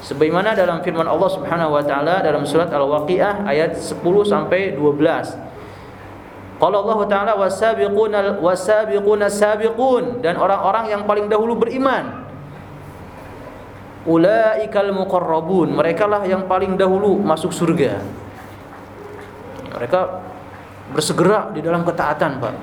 Sebagaimana dalam firman Allah Subhanahu wa taala dalam surat Al-Waqiah ayat 10 sampai 12 Qala Allah taala wasabiquna wasabiquna sabiqun dan orang-orang yang paling dahulu beriman ulaikal muqarrabun mereka lah yang paling dahulu masuk surga mereka bersegera di dalam ketaatan Pak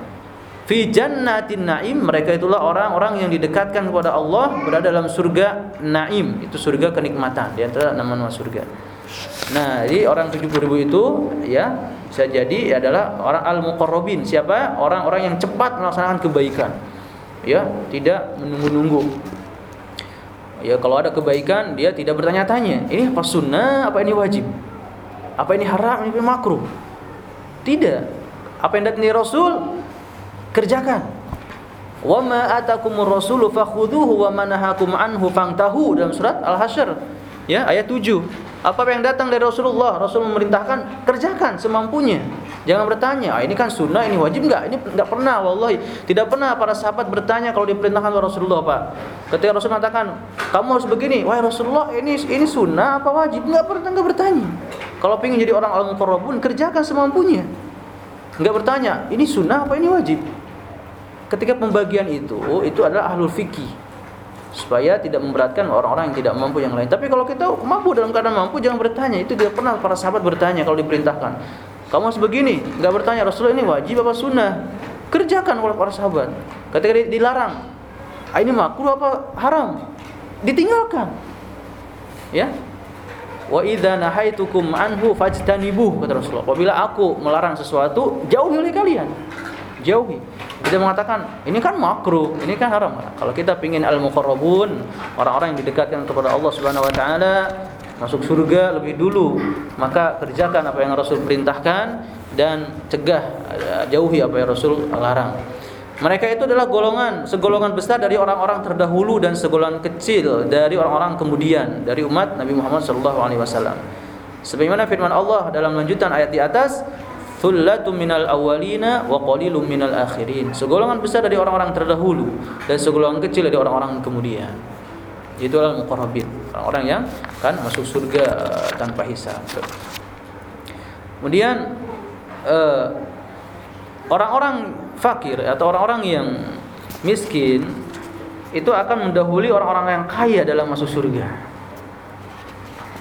fi jannatin naim mereka itulah orang-orang yang didekatkan kepada Allah berada dalam surga naim itu surga kenikmatan di antara nama-nama surga Nah, jadi orang 70 ribu itu ya bisa jadi adalah orang al-muqarrabin. Siapa? Orang-orang yang cepat melaksanakan kebaikan. Ya, tidak menunggu-nunggu. Ya, kalau ada kebaikan dia tidak bertanya-tanya, ini apa sunnah, apa ini wajib? Apa ini haram, ini makruh? Tidak. Apa yang datang dari Rasul kerjakan. Wa ma atakumur rasulu fakhudhuhu wa ma nahakum anhu fangtahu dalam surat Al-Hasyr. Ya, ayat 7. Apa yang datang dari Rasulullah, Rasul memerintahkan kerjakan semampunya. Jangan bertanya, ah, ini kan sunnah, ini wajib enggak? Ini enggak pernah, wallahi. Tidak pernah para sahabat bertanya kalau diperintahkan oleh Rasulullah, Pak. Ketika Rasul mengatakan, kamu harus begini, wahai Rasulullah, ini ini sunnah apa wajib? Enggak pernah enggak bertanya. Kalau ingin jadi orang al-muqarrabun, kerjakan semampunya. Enggak bertanya, ini sunnah apa ini wajib? Ketika pembagian itu, itu adalah ahlul fikih supaya tidak memberatkan orang-orang yang tidak mampu yang lain. Tapi kalau kita mampu dalam keadaan mampu jangan bertanya. Itu tidak pernah para sahabat bertanya kalau diperintahkan. Kamu harus begini, enggak bertanya Rasulullah ini wajib apa sunnah? Kerjakan oleh para sahabat. Ketika dilarang, ah, ini makruh apa haram? Ditinggalkan. Ya. Wa idza nahaitukum anhu fajtanibuh kata Rasulullah. Apabila aku melarang sesuatu, jauhi oleh kalian. Jauhi. Kita mengatakan ini kan makruh, ini kan haram. Kalau kita ingin al-muqarrabun, orang-orang yang didekatkan kepada Allah Subhanahu wa taala, masuk surga lebih dulu, maka kerjakan apa yang Rasul perintahkan dan cegah eh, jauhi apa yang Rasul larang. Mereka itu adalah golongan, segolongan besar dari orang-orang terdahulu dan segolongan kecil dari orang-orang kemudian dari umat Nabi Muhammad sallallahu alaihi wasallam. Sebagaimana firman Allah dalam lanjutan ayat di atas, Thullatun minal awalina wa qalilum minal akhirin. Segolongan besar dari orang-orang terdahulu dan segolongan kecil dari orang-orang kemudian. Itu adalah muqarrabin, orang-orang yang kan masuk surga uh, tanpa hisab. Kemudian uh, orang-orang fakir atau orang-orang yang miskin itu akan mendahului orang-orang yang kaya dalam masuk surga.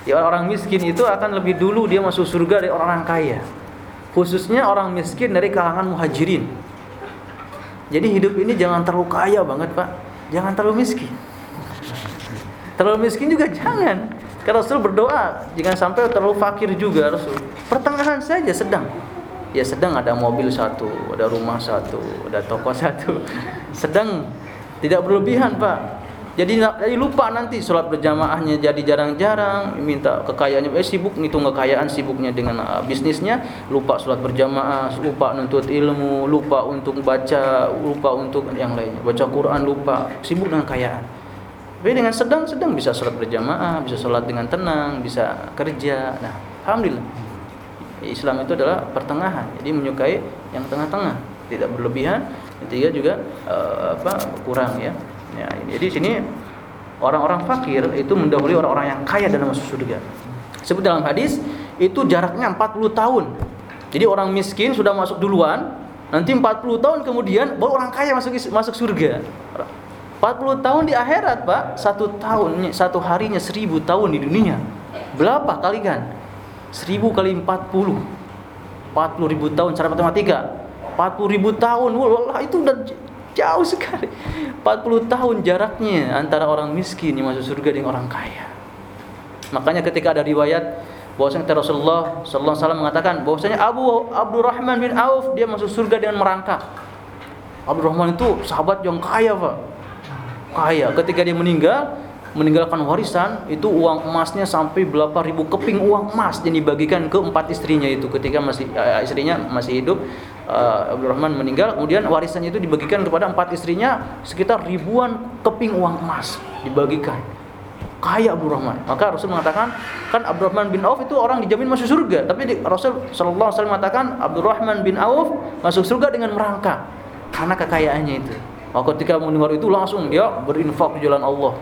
Ya orang miskin itu akan lebih dulu dia masuk surga dari orang-orang kaya khususnya orang miskin dari kalangan muhajirin. Jadi hidup ini jangan terlalu kaya banget pak, jangan terlalu miskin. Terlalu miskin juga jangan. Karena Rasul berdoa jangan sampai terlalu fakir juga Rasul. Pertengahan saja sedang. Ya sedang ada mobil satu, ada rumah satu, ada toko <laughs> satu. Sedang tidak berlebihan pak. Jadi jadi lupa nanti sholat berjamaahnya jadi jarang-jarang, minta kekayaannya, eh sibuk ngitung kekayaan, sibuknya dengan uh, bisnisnya, lupa sholat berjamaah, lupa nuntut ilmu, lupa untuk baca, lupa untuk yang lainnya, baca Quran lupa, sibuk dengan kekayaan. Tapi dengan sedang-sedang bisa sholat berjamaah, bisa sholat dengan tenang, bisa kerja. Nah, alhamdulillah. Islam itu adalah pertengahan, jadi menyukai yang tengah-tengah, tidak berlebihan, ketiga juga uh, apa kurang ya. Ya, jadi sini orang-orang fakir itu mendahului orang-orang yang kaya dalam masuk surga. Sebut dalam hadis itu jaraknya 40 tahun. Jadi orang miskin sudah masuk duluan, nanti 40 tahun kemudian baru orang kaya masuk masuk surga. 40 tahun di akhirat, Pak. Satu tahunnya, satu harinya seribu tahun di dunia. Berapa kali kan? Seribu kali 40. 40 ribu tahun cara matematika. 40 ribu tahun. Wah, itu udah Jauh sekali. 40 tahun jaraknya antara orang miskin yang masuk surga dengan orang kaya. Makanya ketika ada riwayat bahwasanya Rasulullah sallallahu alaihi wasallam mengatakan bahwasanya Abu Abdurrahman bin Auf dia masuk surga dengan merangkak. Abdurrahman itu sahabat yang kaya, Pak. Kaya. Ketika dia meninggal, meninggalkan warisan itu uang emasnya sampai berapa ribu keping uang emas yang dibagikan ke empat istrinya itu. Ketika masih uh, istrinya masih hidup uh, Abdurrahman meninggal kemudian warisannya itu dibagikan kepada empat istrinya sekitar ribuan keping uang emas dibagikan. Kaya Abdurrahman maka Rasul mengatakan kan Abdurrahman bin Auf itu orang dijamin masuk surga tapi di, Rasul Shallallahu Alaihi Wasallam mengatakan Abdurrahman bin Auf masuk surga dengan merangkak. Karena kekayaannya itu maka ketika mendengar itu langsung dia berinfak jalan Allah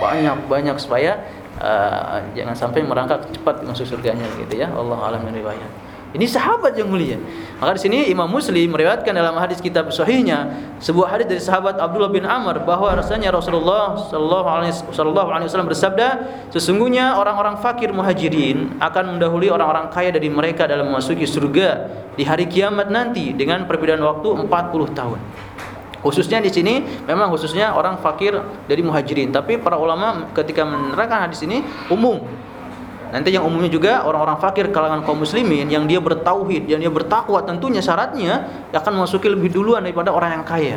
banyak-banyak supaya uh, jangan sampai merangkak cepat masuk surganya gitu ya. Allah alam riwayat. Ini sahabat yang mulia. Maka di sini Imam Muslim meriwayatkan dalam hadis kitab sahihnya sebuah hadis dari sahabat Abdullah bin Amr bahwa rasanya Rasulullah sallallahu alaihi wasallam bersabda, sesungguhnya orang-orang fakir muhajirin akan mendahului orang-orang kaya dari mereka dalam memasuki surga di hari kiamat nanti dengan perbedaan waktu 40 tahun. Khususnya di sini memang khususnya orang fakir dari muhajirin, tapi para ulama ketika menerangkan hadis ini umum. nanti yang umumnya juga orang-orang fakir kalangan kaum muslimin yang dia bertauhid, yang dia bertakwa tentunya syaratnya akan memasuki lebih duluan daripada orang yang kaya.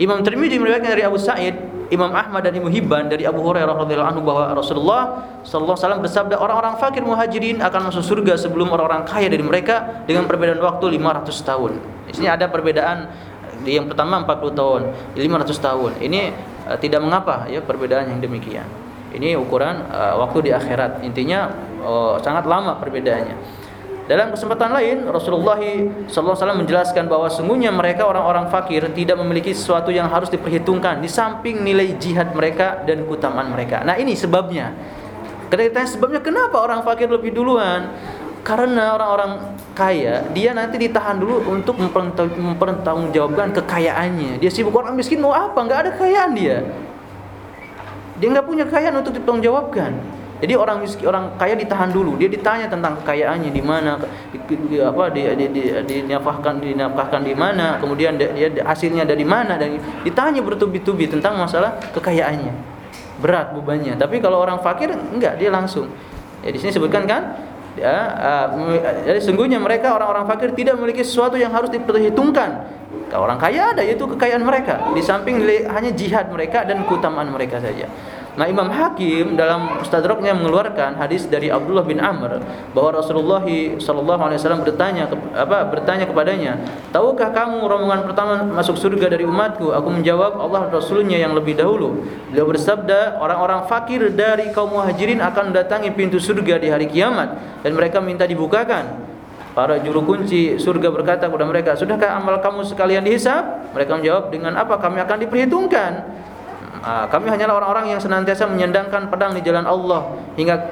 Imam Tirmidzi meriwayatkan dari Abu Sa'id, Imam Ahmad dan Ibnu Hibban dari Abu Hurairah radhiyallahu anhu bahwa Rasulullah sallallahu alaihi wasallam bersabda orang-orang fakir muhajirin akan masuk surga sebelum orang-orang kaya dari mereka dengan perbedaan waktu 500 tahun. Di sini ada perbedaan yang pertama 40 tahun, 500 tahun. Ini uh, tidak mengapa ya perbedaan yang demikian. Ini ukuran uh, waktu di akhirat. Intinya uh, sangat lama perbedaannya. Dalam kesempatan lain Rasulullah SAW menjelaskan bahwa sungguhnya mereka orang-orang fakir tidak memiliki sesuatu yang harus diperhitungkan di samping nilai jihad mereka dan keutamaan mereka. Nah ini sebabnya. Ketika ditanya sebabnya kenapa orang fakir lebih duluan? Karena orang-orang kaya dia nanti ditahan dulu untuk mempertanggungjawabkan kekayaannya. Dia sibuk orang miskin mau apa? Nggak ada kekayaan dia. Dia nggak punya kekayaan untuk dipertanggungjawabkan. Jadi orang miskin, orang kaya ditahan dulu. Dia ditanya tentang kekayaannya di mana, di, di, apa di, di, di, dinafkahkan di mana, kemudian dia, dia hasilnya dari mana dan ditanya bertubi-tubi tentang masalah kekayaannya. Berat bebannya. Tapi kalau orang fakir enggak, dia langsung. Ya di sini sebutkan kan ya, uh, jadi sungguhnya mereka orang-orang fakir tidak memiliki sesuatu yang harus diperhitungkan. Orang kaya ada yaitu kekayaan mereka. Di samping hanya jihad mereka dan keutamaan mereka saja. Nah Imam Hakim dalam Mustadraknya mengeluarkan hadis dari Abdullah bin Amr bahwa Rasulullah Wasallam bertanya apa bertanya kepadanya, tahukah kamu rombongan pertama masuk surga dari umatku? Aku menjawab Allah Rasulnya yang lebih dahulu. Beliau bersabda orang-orang fakir dari kaum muhajirin akan mendatangi pintu surga di hari kiamat dan mereka minta dibukakan. Para juru kunci surga berkata kepada mereka, Sudahkah amal kamu sekalian dihisap? Mereka menjawab, dengan apa kami akan diperhitungkan? Ah, kami hanyalah orang-orang yang senantiasa menyandangkan pedang di jalan Allah hingga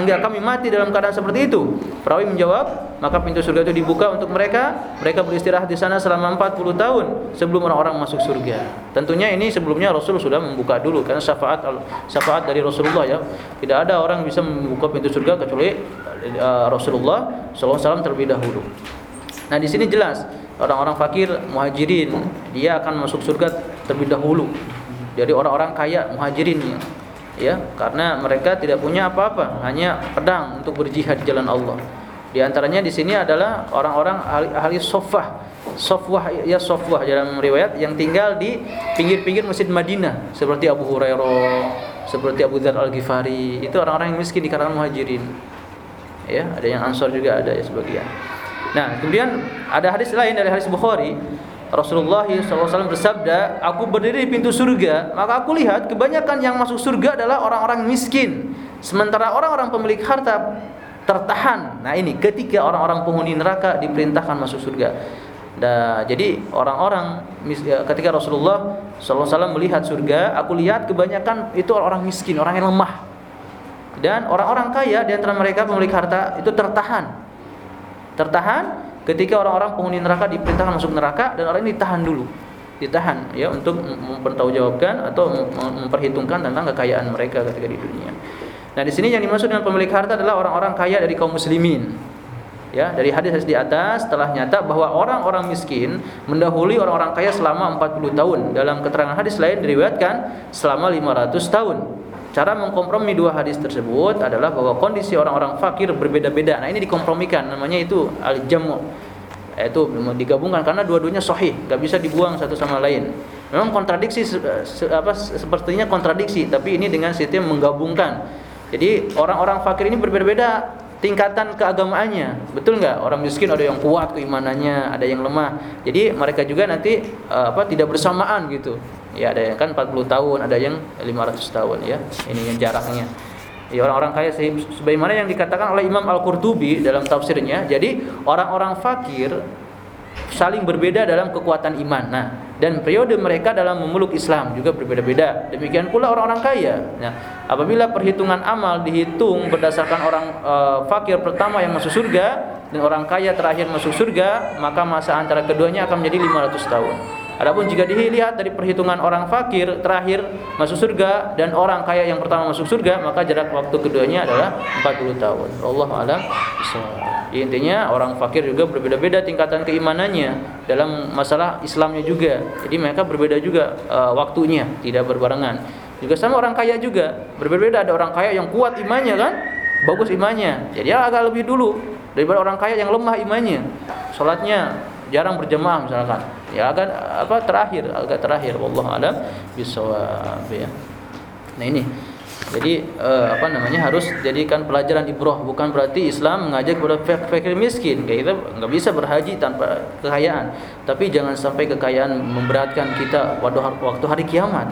hingga kami mati dalam keadaan seperti itu. Perawi menjawab, maka pintu surga itu dibuka untuk mereka. Mereka beristirahat di sana selama 40 tahun sebelum orang-orang masuk surga. Tentunya ini sebelumnya Rasul sudah membuka dulu karena syafaat syafaat dari Rasulullah ya. Tidak ada orang bisa membuka pintu surga kecuali uh, Rasulullah SAW terlebih dahulu. Nah, di sini jelas orang-orang fakir muhajirin dia akan masuk surga terlebih dahulu dari orang-orang kaya muhajirin ya. ya karena mereka tidak punya apa-apa hanya pedang untuk berjihad di jalan Allah. Di antaranya di sini adalah orang-orang ahli, ahli sofah. Sofwah ya sofwah dalam riwayat yang tinggal di pinggir-pinggir masjid Madinah seperti Abu Hurairah seperti Abu Dzar Al Ghifari itu orang-orang yang miskin di kalangan muhajirin. Ya ada yang ansor juga ada ya sebagian. Nah kemudian ada hadis lain dari hadis Bukhari Rasulullah SAW bersabda, aku berdiri di pintu surga, maka aku lihat kebanyakan yang masuk surga adalah orang-orang miskin. Sementara orang-orang pemilik harta tertahan. Nah ini ketika orang-orang penghuni neraka diperintahkan masuk surga. Nah, jadi orang-orang ya, ketika Rasulullah SAW melihat surga, aku lihat kebanyakan itu orang-orang miskin, orang yang lemah. Dan orang-orang kaya di antara mereka pemilik harta itu tertahan. Tertahan ketika orang-orang penghuni neraka diperintahkan masuk neraka dan orang ini ditahan dulu ditahan ya untuk mempertanggungjawabkan atau memperhitungkan tentang kekayaan mereka ketika di dunia. Nah, di sini yang dimaksud dengan pemilik harta adalah orang-orang kaya dari kaum muslimin. Ya, dari hadis-hadis di atas telah nyata bahwa orang-orang miskin mendahului orang-orang kaya selama 40 tahun. Dalam keterangan hadis lain diriwayatkan selama 500 tahun. Cara mengkompromi dua hadis tersebut adalah bahwa kondisi orang-orang fakir berbeda-beda. Nah, ini dikompromikan namanya itu al-jamu. Yaitu digabungkan karena dua-duanya sahih, nggak bisa dibuang satu sama lain. Memang kontradiksi apa sepertinya kontradiksi, tapi ini dengan sistem menggabungkan. Jadi orang-orang fakir ini berbeda-beda tingkatan keagamaannya. Betul nggak? Orang miskin ada yang kuat keimanannya, ada yang lemah. Jadi mereka juga nanti apa tidak bersamaan gitu ya ada yang kan 40 tahun ada yang 500 tahun ya. Ini yang jaraknya ya orang-orang kaya sebagaimana yang dikatakan oleh Imam Al-Qurtubi dalam tafsirnya jadi orang-orang fakir saling berbeda dalam kekuatan iman. Nah dan periode mereka dalam memeluk Islam juga berbeda-beda. Demikian pula orang-orang kaya. Nah apabila perhitungan amal dihitung berdasarkan orang uh, fakir pertama yang masuk surga dan orang kaya terakhir masuk surga maka masa antara keduanya akan menjadi 500 tahun Adapun jika dilihat dari perhitungan orang fakir terakhir masuk surga dan orang kaya yang pertama masuk surga, maka jarak waktu keduanya adalah 40 tahun. Allah alam. Intinya orang fakir juga berbeda-beda tingkatan keimanannya dalam masalah Islamnya juga. Jadi mereka berbeda juga uh, waktunya, tidak berbarengan. Juga sama orang kaya juga berbeda-beda. Ada orang kaya yang kuat imannya kan, bagus imannya. Jadi agak lebih dulu daripada orang kaya yang lemah imannya. Salatnya jarang berjamaah misalkan. Ya agak apa terakhir, agak terakhir wallahu alam bisawab ya. Nah ini. Jadi eh, apa namanya harus jadikan pelajaran ibroh bukan berarti Islam mengajak kepada fakir miskin. Kayak kita nggak bisa berhaji tanpa kekayaan. Tapi jangan sampai kekayaan memberatkan kita waktu hari kiamat.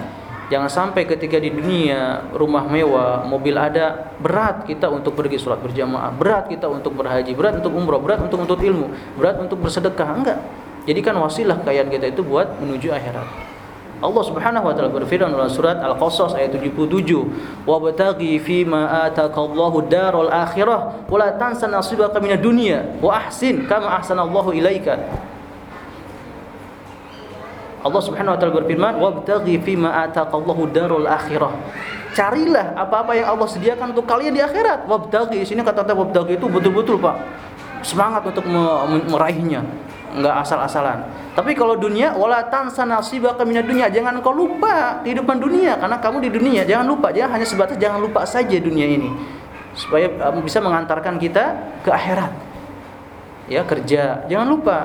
Jangan sampai ketika di dunia rumah mewah mobil ada berat kita untuk pergi sholat berjamaah. Berat kita untuk berhaji. Berat untuk umroh. Berat untuk untuk ilmu. Berat untuk bersedekah. Enggak jadikan wasilah kekayaan kita itu buat menuju akhirat Allah Subhanahu wa taala berfirman dalam surat Al-Qasas ayat 77, "Wa bataghi fi ma ataqallahu darul akhirah wa la tansa nasibaka minad dunya wa ahsin kama ahsanallahu ilaika." Allah Subhanahu wa taala berfirman, "Wa bataghi fi ma ataqallahu darul akhirah." Carilah apa-apa yang Allah sediakan untuk kalian di akhirat. Wabtaghi, sini kata-kata wabtaghi itu betul-betul, Pak. Semangat untuk meraihnya nggak asal-asalan. Tapi kalau dunia wala tansa nasibaka minad dunia, jangan kau lupa kehidupan dunia karena kamu di dunia, jangan lupa, jangan hanya sebatas jangan lupa saja dunia ini. Supaya um, bisa mengantarkan kita ke akhirat. Ya, kerja, jangan lupa.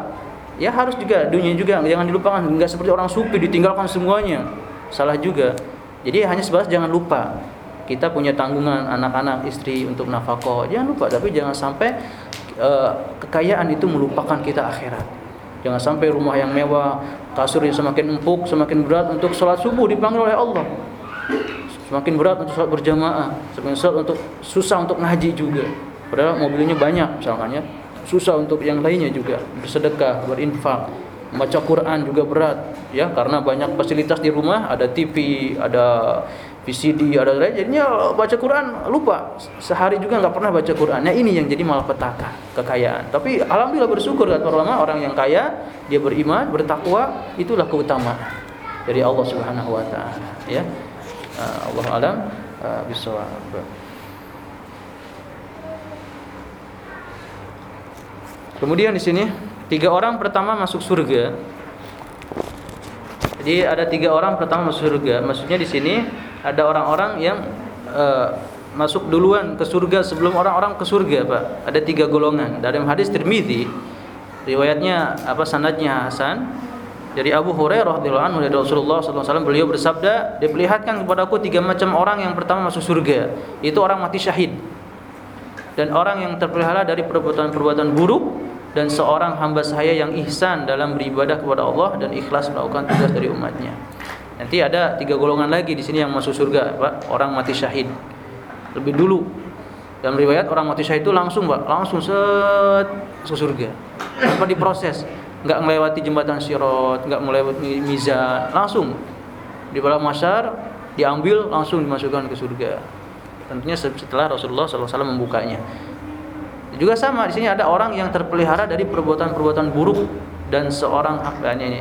Ya harus juga dunia juga jangan dilupakan, enggak seperti orang sufi ditinggalkan semuanya. Salah juga. Jadi hanya sebatas jangan lupa kita punya tanggungan anak-anak, istri untuk nafkah. Jangan lupa, tapi jangan sampai kekayaan itu melupakan kita akhirat. Jangan sampai rumah yang mewah, kasur yang semakin empuk, semakin berat untuk sholat subuh dipanggil oleh Allah. Semakin berat untuk sholat berjamaah, semakin sholat untuk susah untuk ngaji juga. Padahal mobilnya banyak misalkan ya. Susah untuk yang lainnya juga, bersedekah, berinfak, membaca Quran juga berat ya karena banyak fasilitas di rumah, ada TV, ada VCD ada lain jadinya baca Quran lupa. Sehari juga nggak pernah baca Quran. Nah ini yang jadi malapetaka kekayaan. Tapi alhamdulillah bersyukur kata ulama orang yang kaya dia beriman bertakwa itulah keutamaan dari Allah Subhanahu wa taala ya. Uh, Allah alam uh, bisawab. Kemudian di sini tiga orang pertama masuk surga. Jadi ada tiga orang pertama masuk surga. Maksudnya di sini ada orang-orang yang uh, masuk duluan ke surga sebelum orang-orang ke surga, Pak. Ada tiga golongan. Dalam hadis Tirmizi, riwayatnya apa sanadnya Hasan dari Abu Hurairah radhiyallahu anhu dari Rasulullah SAW beliau bersabda, "Diperlihatkan kepadaku tiga macam orang yang pertama masuk surga. Itu orang mati syahid dan orang yang terpelihara dari perbuatan-perbuatan buruk dan seorang hamba saya yang ihsan dalam beribadah kepada Allah dan ikhlas melakukan tugas dari umatnya." Nanti ada tiga golongan lagi di sini yang masuk surga, Pak. Orang mati syahid. Lebih dulu. Dalam riwayat orang mati syahid itu langsung, Pak, langsung set masuk surga. Tanpa diproses, nggak melewati jembatan sirot, nggak melewati mizan, langsung di bawah masyar diambil langsung dimasukkan ke surga. Tentunya setelah Rasulullah SAW membukanya. Juga sama di sini ada orang yang terpelihara dari perbuatan-perbuatan buruk dan seorang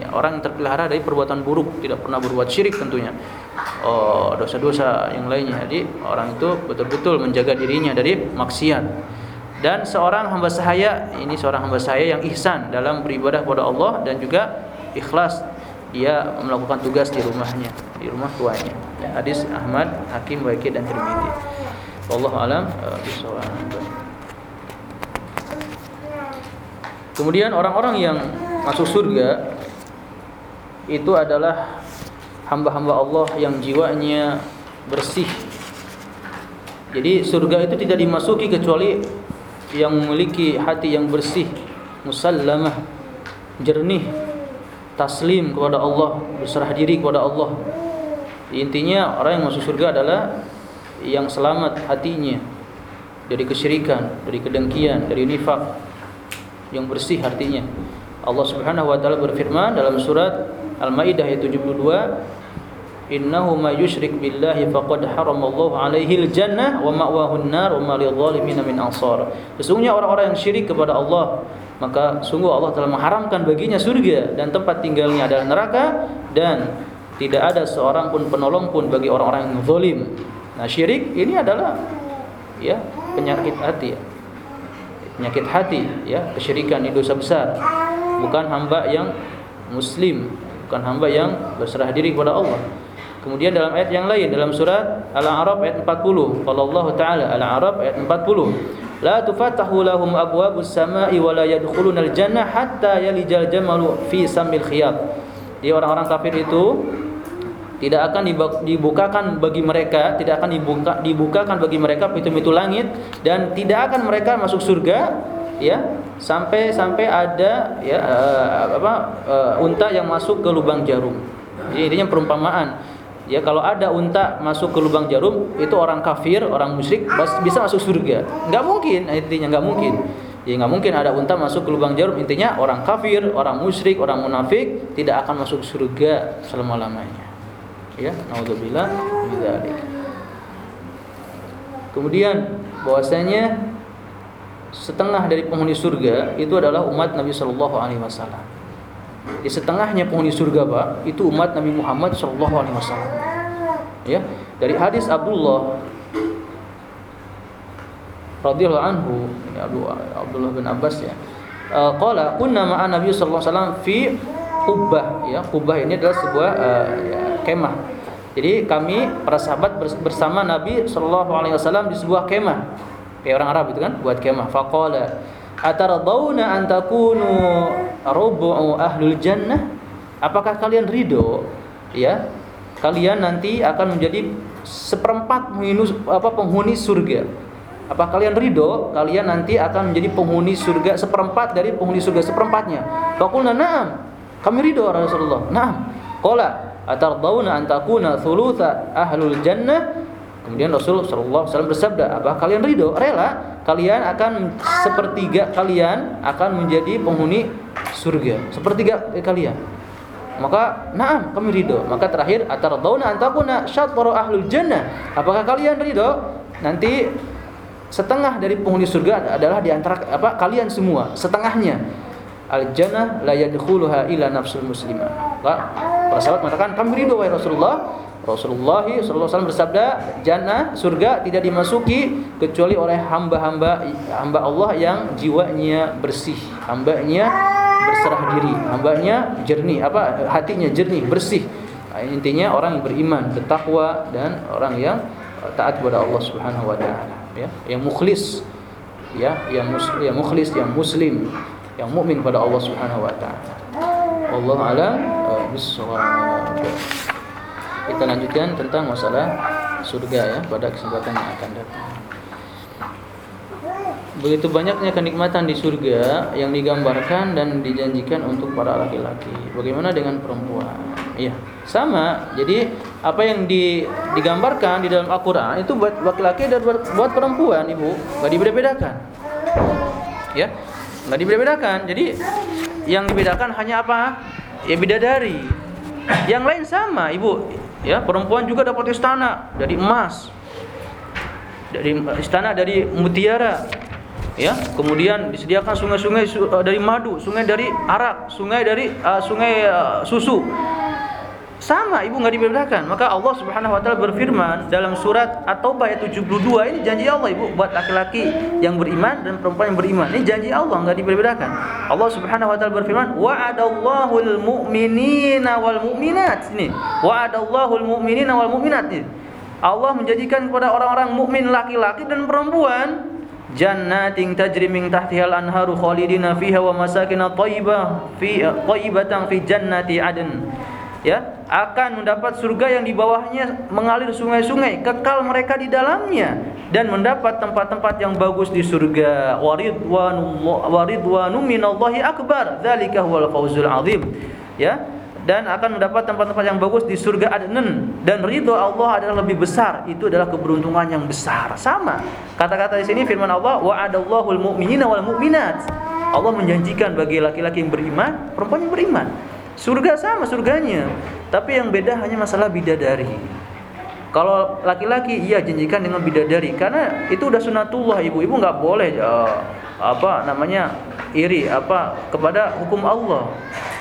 orang yang terpelihara dari perbuatan buruk tidak pernah berbuat syirik tentunya. Oh dosa-dosa yang lainnya. Jadi orang itu betul-betul menjaga dirinya dari maksiat. Dan seorang hamba sahaya ini seorang hamba sahaya yang ihsan dalam beribadah kepada Allah dan juga ikhlas. Dia melakukan tugas di rumahnya di rumah tuanya. Hadis Ahmad Hakim Waqi dan Tirmidzi. Wallahu alam uh, Kemudian orang-orang yang masuk surga itu adalah hamba-hamba Allah yang jiwanya bersih. Jadi surga itu tidak dimasuki kecuali yang memiliki hati yang bersih, musallamah, jernih, taslim kepada Allah, berserah diri kepada Allah. Intinya orang yang masuk surga adalah yang selamat hatinya dari kesyirikan, dari kedengkian, dari nifak, yang bersih hatinya. Allah Subhanahu wa taala berfirman dalam surat Al-Maidah ayat 72 Innahu may yusyrik billahi faqad haramallahu alaihi al-jannah wa ma'wahu an-nar wa ma lidh-dhalimin min ansar. Sesungguhnya orang-orang yang syirik kepada Allah maka sungguh Allah telah mengharamkan baginya surga dan tempat tinggalnya adalah neraka dan tidak ada seorang pun penolong pun bagi orang-orang yang zalim. Nah, syirik ini adalah ya penyakit hati ya. Penyakit hati ya, kesyirikan ini dosa besar bukan hamba yang muslim, bukan hamba yang berserah diri kepada Allah. Kemudian dalam ayat yang lain dalam surat Al-A'raf ayat 40, qala Allah Ta'ala Al-A'raf ayat 40, la tufatahu lahum abwabus samai wa la yadkhuluna al-jannah hatta yalijal jamalu fi samil khiyat. Di orang-orang kafir itu tidak akan dibukakan bagi mereka, tidak akan dibuka, dibukakan bagi mereka pintu-pintu langit dan tidak akan mereka masuk surga ya sampai sampai ada ya uh, apa uh, unta yang masuk ke lubang jarum. Jadi intinya perumpamaan Ya kalau ada unta masuk ke lubang jarum itu orang kafir, orang musyrik bisa masuk surga. Enggak mungkin, intinya enggak mungkin. Ya enggak mungkin ada unta masuk ke lubang jarum. Intinya orang kafir, orang musyrik, orang munafik tidak akan masuk surga selama-lamanya. Ya, naudzubillah bidzalik. Kemudian bahwasanya setengah dari penghuni surga itu adalah umat Nabi Shallallahu alaihi wasallam. Di setengahnya penghuni surga Pak, itu umat Nabi Muhammad sallallahu alaihi wasallam. Ya, dari hadis Abdullah radhiyallahu anhu, ya Abdullah bin Abbas ya. Uh, qala kunna Nabi sallallahu alaihi wasallam fi Qubah ya. Qubah ini adalah sebuah uh, ya, kemah. Jadi kami para sahabat bersama Nabi sallallahu alaihi wasallam di sebuah kemah. Kayak orang Arab itu kan buat kemah. Faqala Ataradawna an takunu rubu'u ahlul jannah? Apakah kalian ridho ya? Kalian nanti akan menjadi seperempat penghuni apa penghuni surga. Apa kalian ridho? Kalian nanti akan menjadi penghuni surga seperempat dari penghuni surga seperempatnya. Faqulna na'am. Kami ridho Rasulullah. Na'am. Qala atardawna an takuna thulutha ahlul jannah? Kemudian Rasul sallallahu alaihi wasallam bersabda, "Apa kalian ridho? Rela. Kalian akan sepertiga kalian akan menjadi penghuni surga. Sepertiga kalian. Maka naam kami ridho. Maka terakhir ataradawna antakuna syatru ahlul jannah. Apakah kalian ridho? Nanti setengah dari penghuni surga adalah di antara apa kalian semua. Setengahnya. Al jannah la yadkhuluha nafsul muslimah. Para sahabat mengatakan kami ridho wahai Rasulullah Rasulullah SAW bersabda, jannah surga tidak dimasuki kecuali oleh hamba-hamba hamba Allah yang jiwanya bersih, hambanya berserah diri, hambanya jernih, apa hatinya jernih, bersih. Nah, intinya orang yang beriman, bertakwa dan orang yang taat kepada Allah Subhanahu wa taala, ya, yang mukhlis, ya, yang mus yang mukhlis, yang muslim, yang mukmin pada Allah Subhanahu wa taala. Allah alam uh. Kita lanjutkan tentang masalah surga ya pada kesempatan yang akan datang. Begitu banyaknya kenikmatan di surga yang digambarkan dan dijanjikan untuk para laki-laki. Bagaimana dengan perempuan? Iya, sama. Jadi apa yang di, digambarkan di dalam Al-Qur'an itu buat laki-laki dan buat, buat perempuan, Ibu. Enggak dibedakan. Ya. Enggak dibedakan. Jadi yang dibedakan hanya apa? Ya bidadari. Yang lain sama, Ibu. Ya, perempuan juga dapat istana dari emas. Dari istana dari mutiara. Ya, kemudian disediakan sungai-sungai eh, dari madu, sungai dari arak, sungai dari uh, sungai uh, susu. Sama, Ibu nggak dibedakan. Maka Allah Subhanahu wa taala berfirman dalam surat At-Taubah ayat 72 ini janji Allah, Ibu, buat laki-laki yang beriman dan perempuan yang beriman. Ini janji Allah nggak dibedakan. Allah Subhanahu wa taala berfirman, "Wa'adallahu al-mu'minina wal mu'minat." Ini, "Wa'adallahu al-mu'minina wal mu'minat." Ini. Allah menjanjikan kepada orang-orang mukmin laki-laki dan perempuan jannatin tajri min tahtihal anharu khalidina fiha wa masakin thayyibah fi thayyibatan fi jannati adn ya akan mendapat surga yang di bawahnya mengalir sungai-sungai kekal mereka di dalamnya dan mendapat tempat-tempat yang bagus di surga. Waridwanu minallahi akbar. Dzalika huwal fawzul azim. Ya dan akan mendapat tempat-tempat yang bagus di surga Adnan. Dan ridho Allah adalah lebih besar. Itu adalah keberuntungan yang besar. Sama. Kata-kata di sini firman Allah wa'adallahu mu'minina wal mu'minat Allah menjanjikan bagi laki-laki yang beriman perempuan yang beriman Surga sama surganya, tapi yang beda hanya masalah bidadari. Kalau laki-laki iya janjikan dengan bidadari karena itu udah sunatullah ibu-ibu nggak boleh uh, apa namanya iri apa kepada hukum Allah.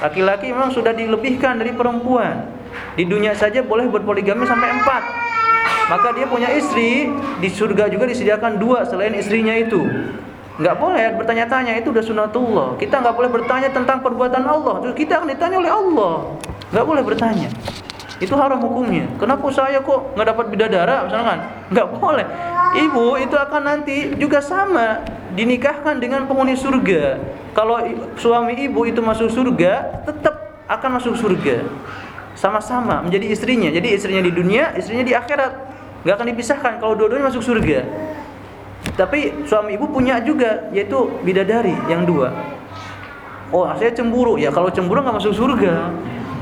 Laki-laki memang sudah dilebihkan dari perempuan. Di dunia saja boleh berpoligami sampai empat. Maka dia punya istri di surga juga disediakan dua selain istrinya itu. Enggak boleh bertanya-tanya itu udah sunatullah. Kita enggak boleh bertanya tentang perbuatan Allah. Terus kita akan ditanya oleh Allah. Enggak boleh bertanya. Itu haram hukumnya. Kenapa saya kok nggak dapat bidadara misalkan? Nggak boleh. Ibu itu akan nanti juga sama dinikahkan dengan penghuni surga. Kalau suami ibu itu masuk surga, tetap akan masuk surga. Sama-sama menjadi istrinya. Jadi istrinya di dunia, istrinya di akhirat. Nggak akan dipisahkan kalau dua-duanya masuk surga. Tapi suami ibu punya juga yaitu bidadari yang dua. Oh, saya cemburu. Ya kalau cemburu nggak masuk surga.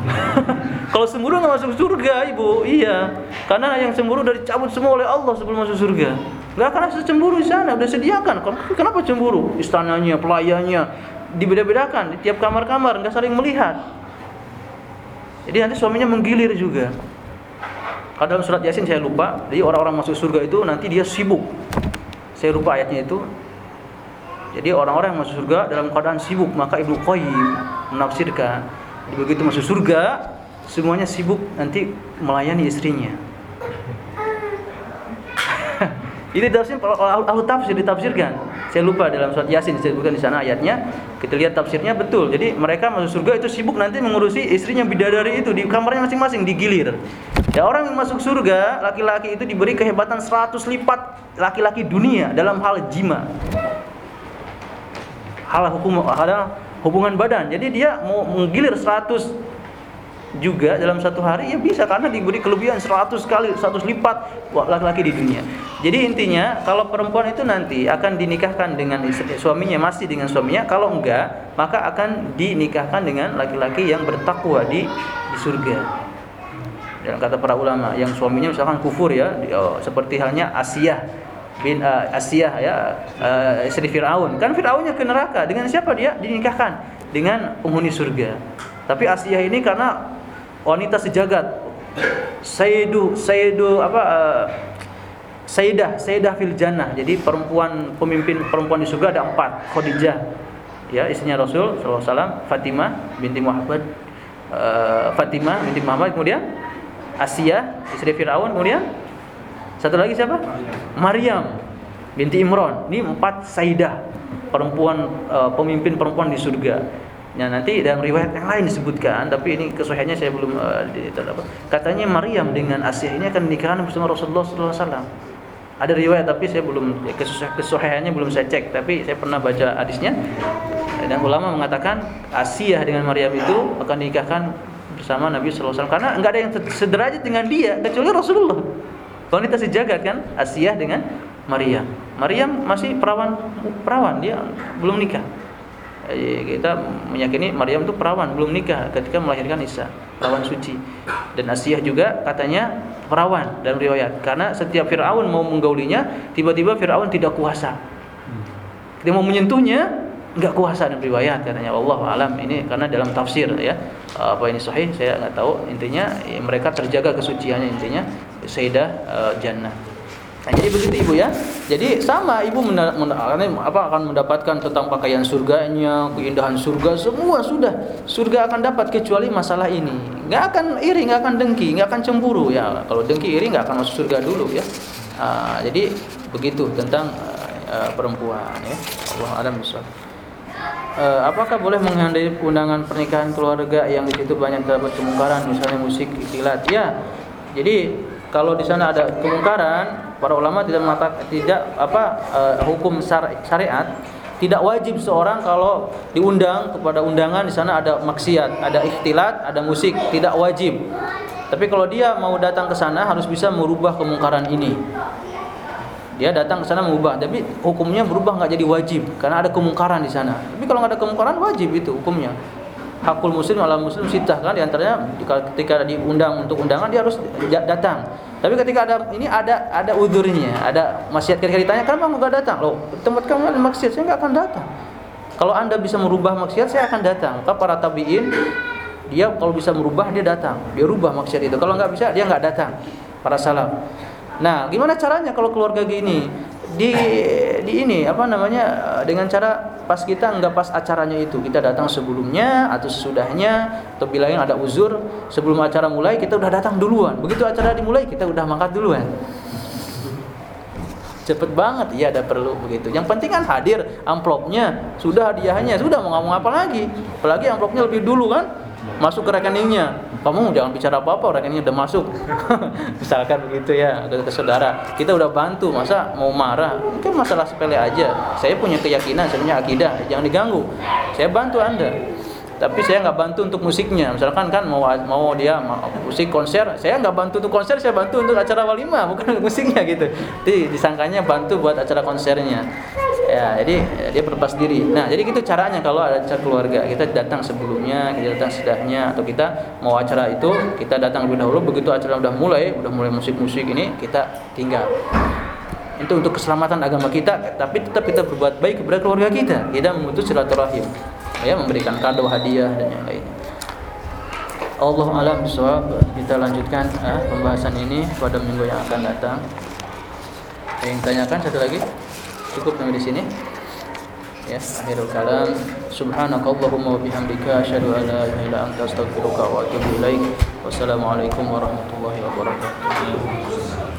<laughs> Kalau cemburu nggak masuk surga, ibu. Iya. Karena yang cemburu dari cabut semua oleh Allah sebelum masuk surga. Gak akan ada cemburu di sana, udah sediakan. Kenapa cemburu? Istananya, pelayannya dibeda-bedakan di tiap kamar-kamar, nggak saling melihat. Jadi nanti suaminya menggilir juga. Dalam surat Yasin saya lupa, jadi orang-orang masuk surga itu nanti dia sibuk. Saya lupa ayatnya itu. Jadi orang-orang yang masuk surga dalam keadaan sibuk, maka Ibnu Qayyim menafsirkan begitu masuk surga semuanya sibuk nanti melayani istrinya. <laughs> Ini tafsir kalau ahlu tafsir ditafsirkan. Saya lupa dalam surat yasin disebutkan di sana ayatnya. Kita lihat tafsirnya betul. Jadi mereka masuk surga itu sibuk nanti mengurusi istrinya bidadari itu di kamarnya masing-masing digilir ya orang yang masuk surga laki-laki itu diberi kehebatan 100 lipat laki-laki dunia dalam hal jima hal hukum hal hubungan badan. Jadi dia mau menggilir 100 juga dalam satu hari ya bisa karena diberi kelebihan 100 kali 100 lipat laki-laki di dunia. Jadi intinya kalau perempuan itu nanti akan dinikahkan dengan suaminya masih dengan suaminya kalau enggak maka akan dinikahkan dengan laki-laki yang bertakwa di di surga. Dan kata para ulama yang suaminya misalkan kufur ya oh, seperti halnya Asia bin uh, Asiyah ya uh, istri Firaun. Kan Firaunnya ke neraka. Dengan siapa dia dinikahkan? Dengan penghuni surga. Tapi Asiyah ini karena wanita sejagat Sayyidu Sayyidu apa uh, Sayyidah Sayyidah fil jannah. Jadi perempuan pemimpin perempuan di surga ada empat. Khadijah ya istrinya Rasul SAW, Fatimah binti Muhammad, uh, Fatimah binti Muhammad, kemudian Asiyah istri Firaun, kemudian satu lagi siapa? Maryam binti Imran. Ini empat Saidah, perempuan uh, pemimpin perempuan di surga. Ya, nanti dalam riwayat yang lain disebutkan, tapi ini kesuhiannya saya belum uh, di. Katanya Maryam dengan Asia ini akan menikahkan bersama Rasulullah SAW. Ada riwayat tapi saya belum kesuhiannya belum saya cek, tapi saya pernah baca hadisnya. Dan ulama mengatakan Asia dengan Maryam itu akan dinikahkan bersama Nabi SAW karena enggak ada yang sederajat dengan dia kecuali Rasulullah. Wanita sejagat kan Asiyah dengan Maryam. Maryam masih perawan perawan dia belum nikah. Eh, kita meyakini Maryam itu perawan belum nikah ketika melahirkan Isa, perawan suci. Dan Asiyah juga katanya perawan dalam riwayat karena setiap Firaun mau menggaulinya, tiba-tiba Firaun tidak kuasa. Dia mau menyentuhnya enggak kuasa dalam riwayat katanya Allah alam ini karena dalam tafsir ya apa ini sahih saya enggak tahu intinya ya, mereka terjaga kesuciannya intinya Sayyidah uh, Jannah. Nah, jadi begitu ibu ya. Jadi sama ibu apa akan mendapatkan tentang pakaian surganya, keindahan surga semua sudah surga akan dapat kecuali masalah ini. Nggak akan iri, nggak akan dengki, nggak akan cemburu ya. Kalau dengki iri nggak akan masuk surga dulu ya. Uh, jadi begitu tentang uh, perempuan ya. Allah alam Uh, apakah boleh menghadiri undangan pernikahan keluarga yang di situ banyak terdapat kemungkaran misalnya musik ikhtilat ya jadi kalau di sana ada kemungkaran, para ulama tidak mengatakan tidak apa uh, hukum syariat tidak wajib seorang kalau diundang kepada undangan di sana ada maksiat, ada ikhtilat, ada musik, tidak wajib. Tapi kalau dia mau datang ke sana harus bisa merubah kemungkaran ini. Dia datang ke sana mengubah, tapi hukumnya berubah nggak jadi wajib. Karena ada kemungkaran di sana. Tapi kalau nggak ada kemungkaran wajib itu hukumnya. Hakul muslim ala muslim sitah kan di antaranya ketika diundang untuk undangan dia harus datang. Tapi ketika ada ini ada ada udurnya ada maksiat ketika ditanya kenapa enggak datang? Loh tempat kamu ada maksiat saya enggak akan datang. Kalau anda bisa merubah maksiat saya akan datang. Maka para tabiin dia kalau bisa merubah dia datang. Dia rubah maksiat itu. Kalau enggak bisa dia enggak datang. Para salaf nah gimana caranya kalau keluarga gini? Di di ini apa namanya dengan cara pas kita nggak pas acaranya itu. Kita datang sebelumnya atau sesudahnya atau bila yang ada uzur sebelum acara mulai kita udah datang duluan. Begitu acara dimulai kita udah mangkat duluan. Cepet banget iya ada perlu begitu. Yang penting kan hadir amplopnya sudah hadiahnya sudah mau ngomong apa lagi? Apalagi amplopnya lebih dulu kan masuk ke rekeningnya kamu jangan bicara apa-apa orang ini udah masuk. <laughs> Misalkan begitu ya ke, ke saudara. Kita udah bantu masa mau marah? Itu masalah sepele aja. Saya punya keyakinan punya akidah. Jangan diganggu. Saya bantu anda tapi saya nggak bantu untuk musiknya. Misalkan kan mau mau dia mau musik konser saya nggak bantu untuk konser saya bantu untuk acara walimah <laughs> bukan musiknya gitu. Jadi disangkanya bantu buat acara konsernya. Ya jadi dia berlepas diri. Nah jadi gitu caranya kalau ada acara keluarga. Kita datang sebelumnya kita datang sedahnya atau kita mau acara itu kita datang lebih dahulu. Begitu acara udah mulai udah mulai musik-musik ini kita tinggal. Itu untuk keselamatan agama kita tapi tetap kita berbuat baik kepada keluarga kita. Kita memutus silaturahim ya memberikan kado hadiah dan yang lainnya Allah alam bisawab kita lanjutkan eh, pembahasan ini pada minggu yang akan datang. Yang tanyakan satu lagi? Cukup sampai di sini? Ya akhirul kalam. Subhanakallahumma wa bihamdika asyhadu an la ilaha illa anta astaghfiruka wa atubu ilaik. Wassalamualaikum warahmatullahi wabarakatuh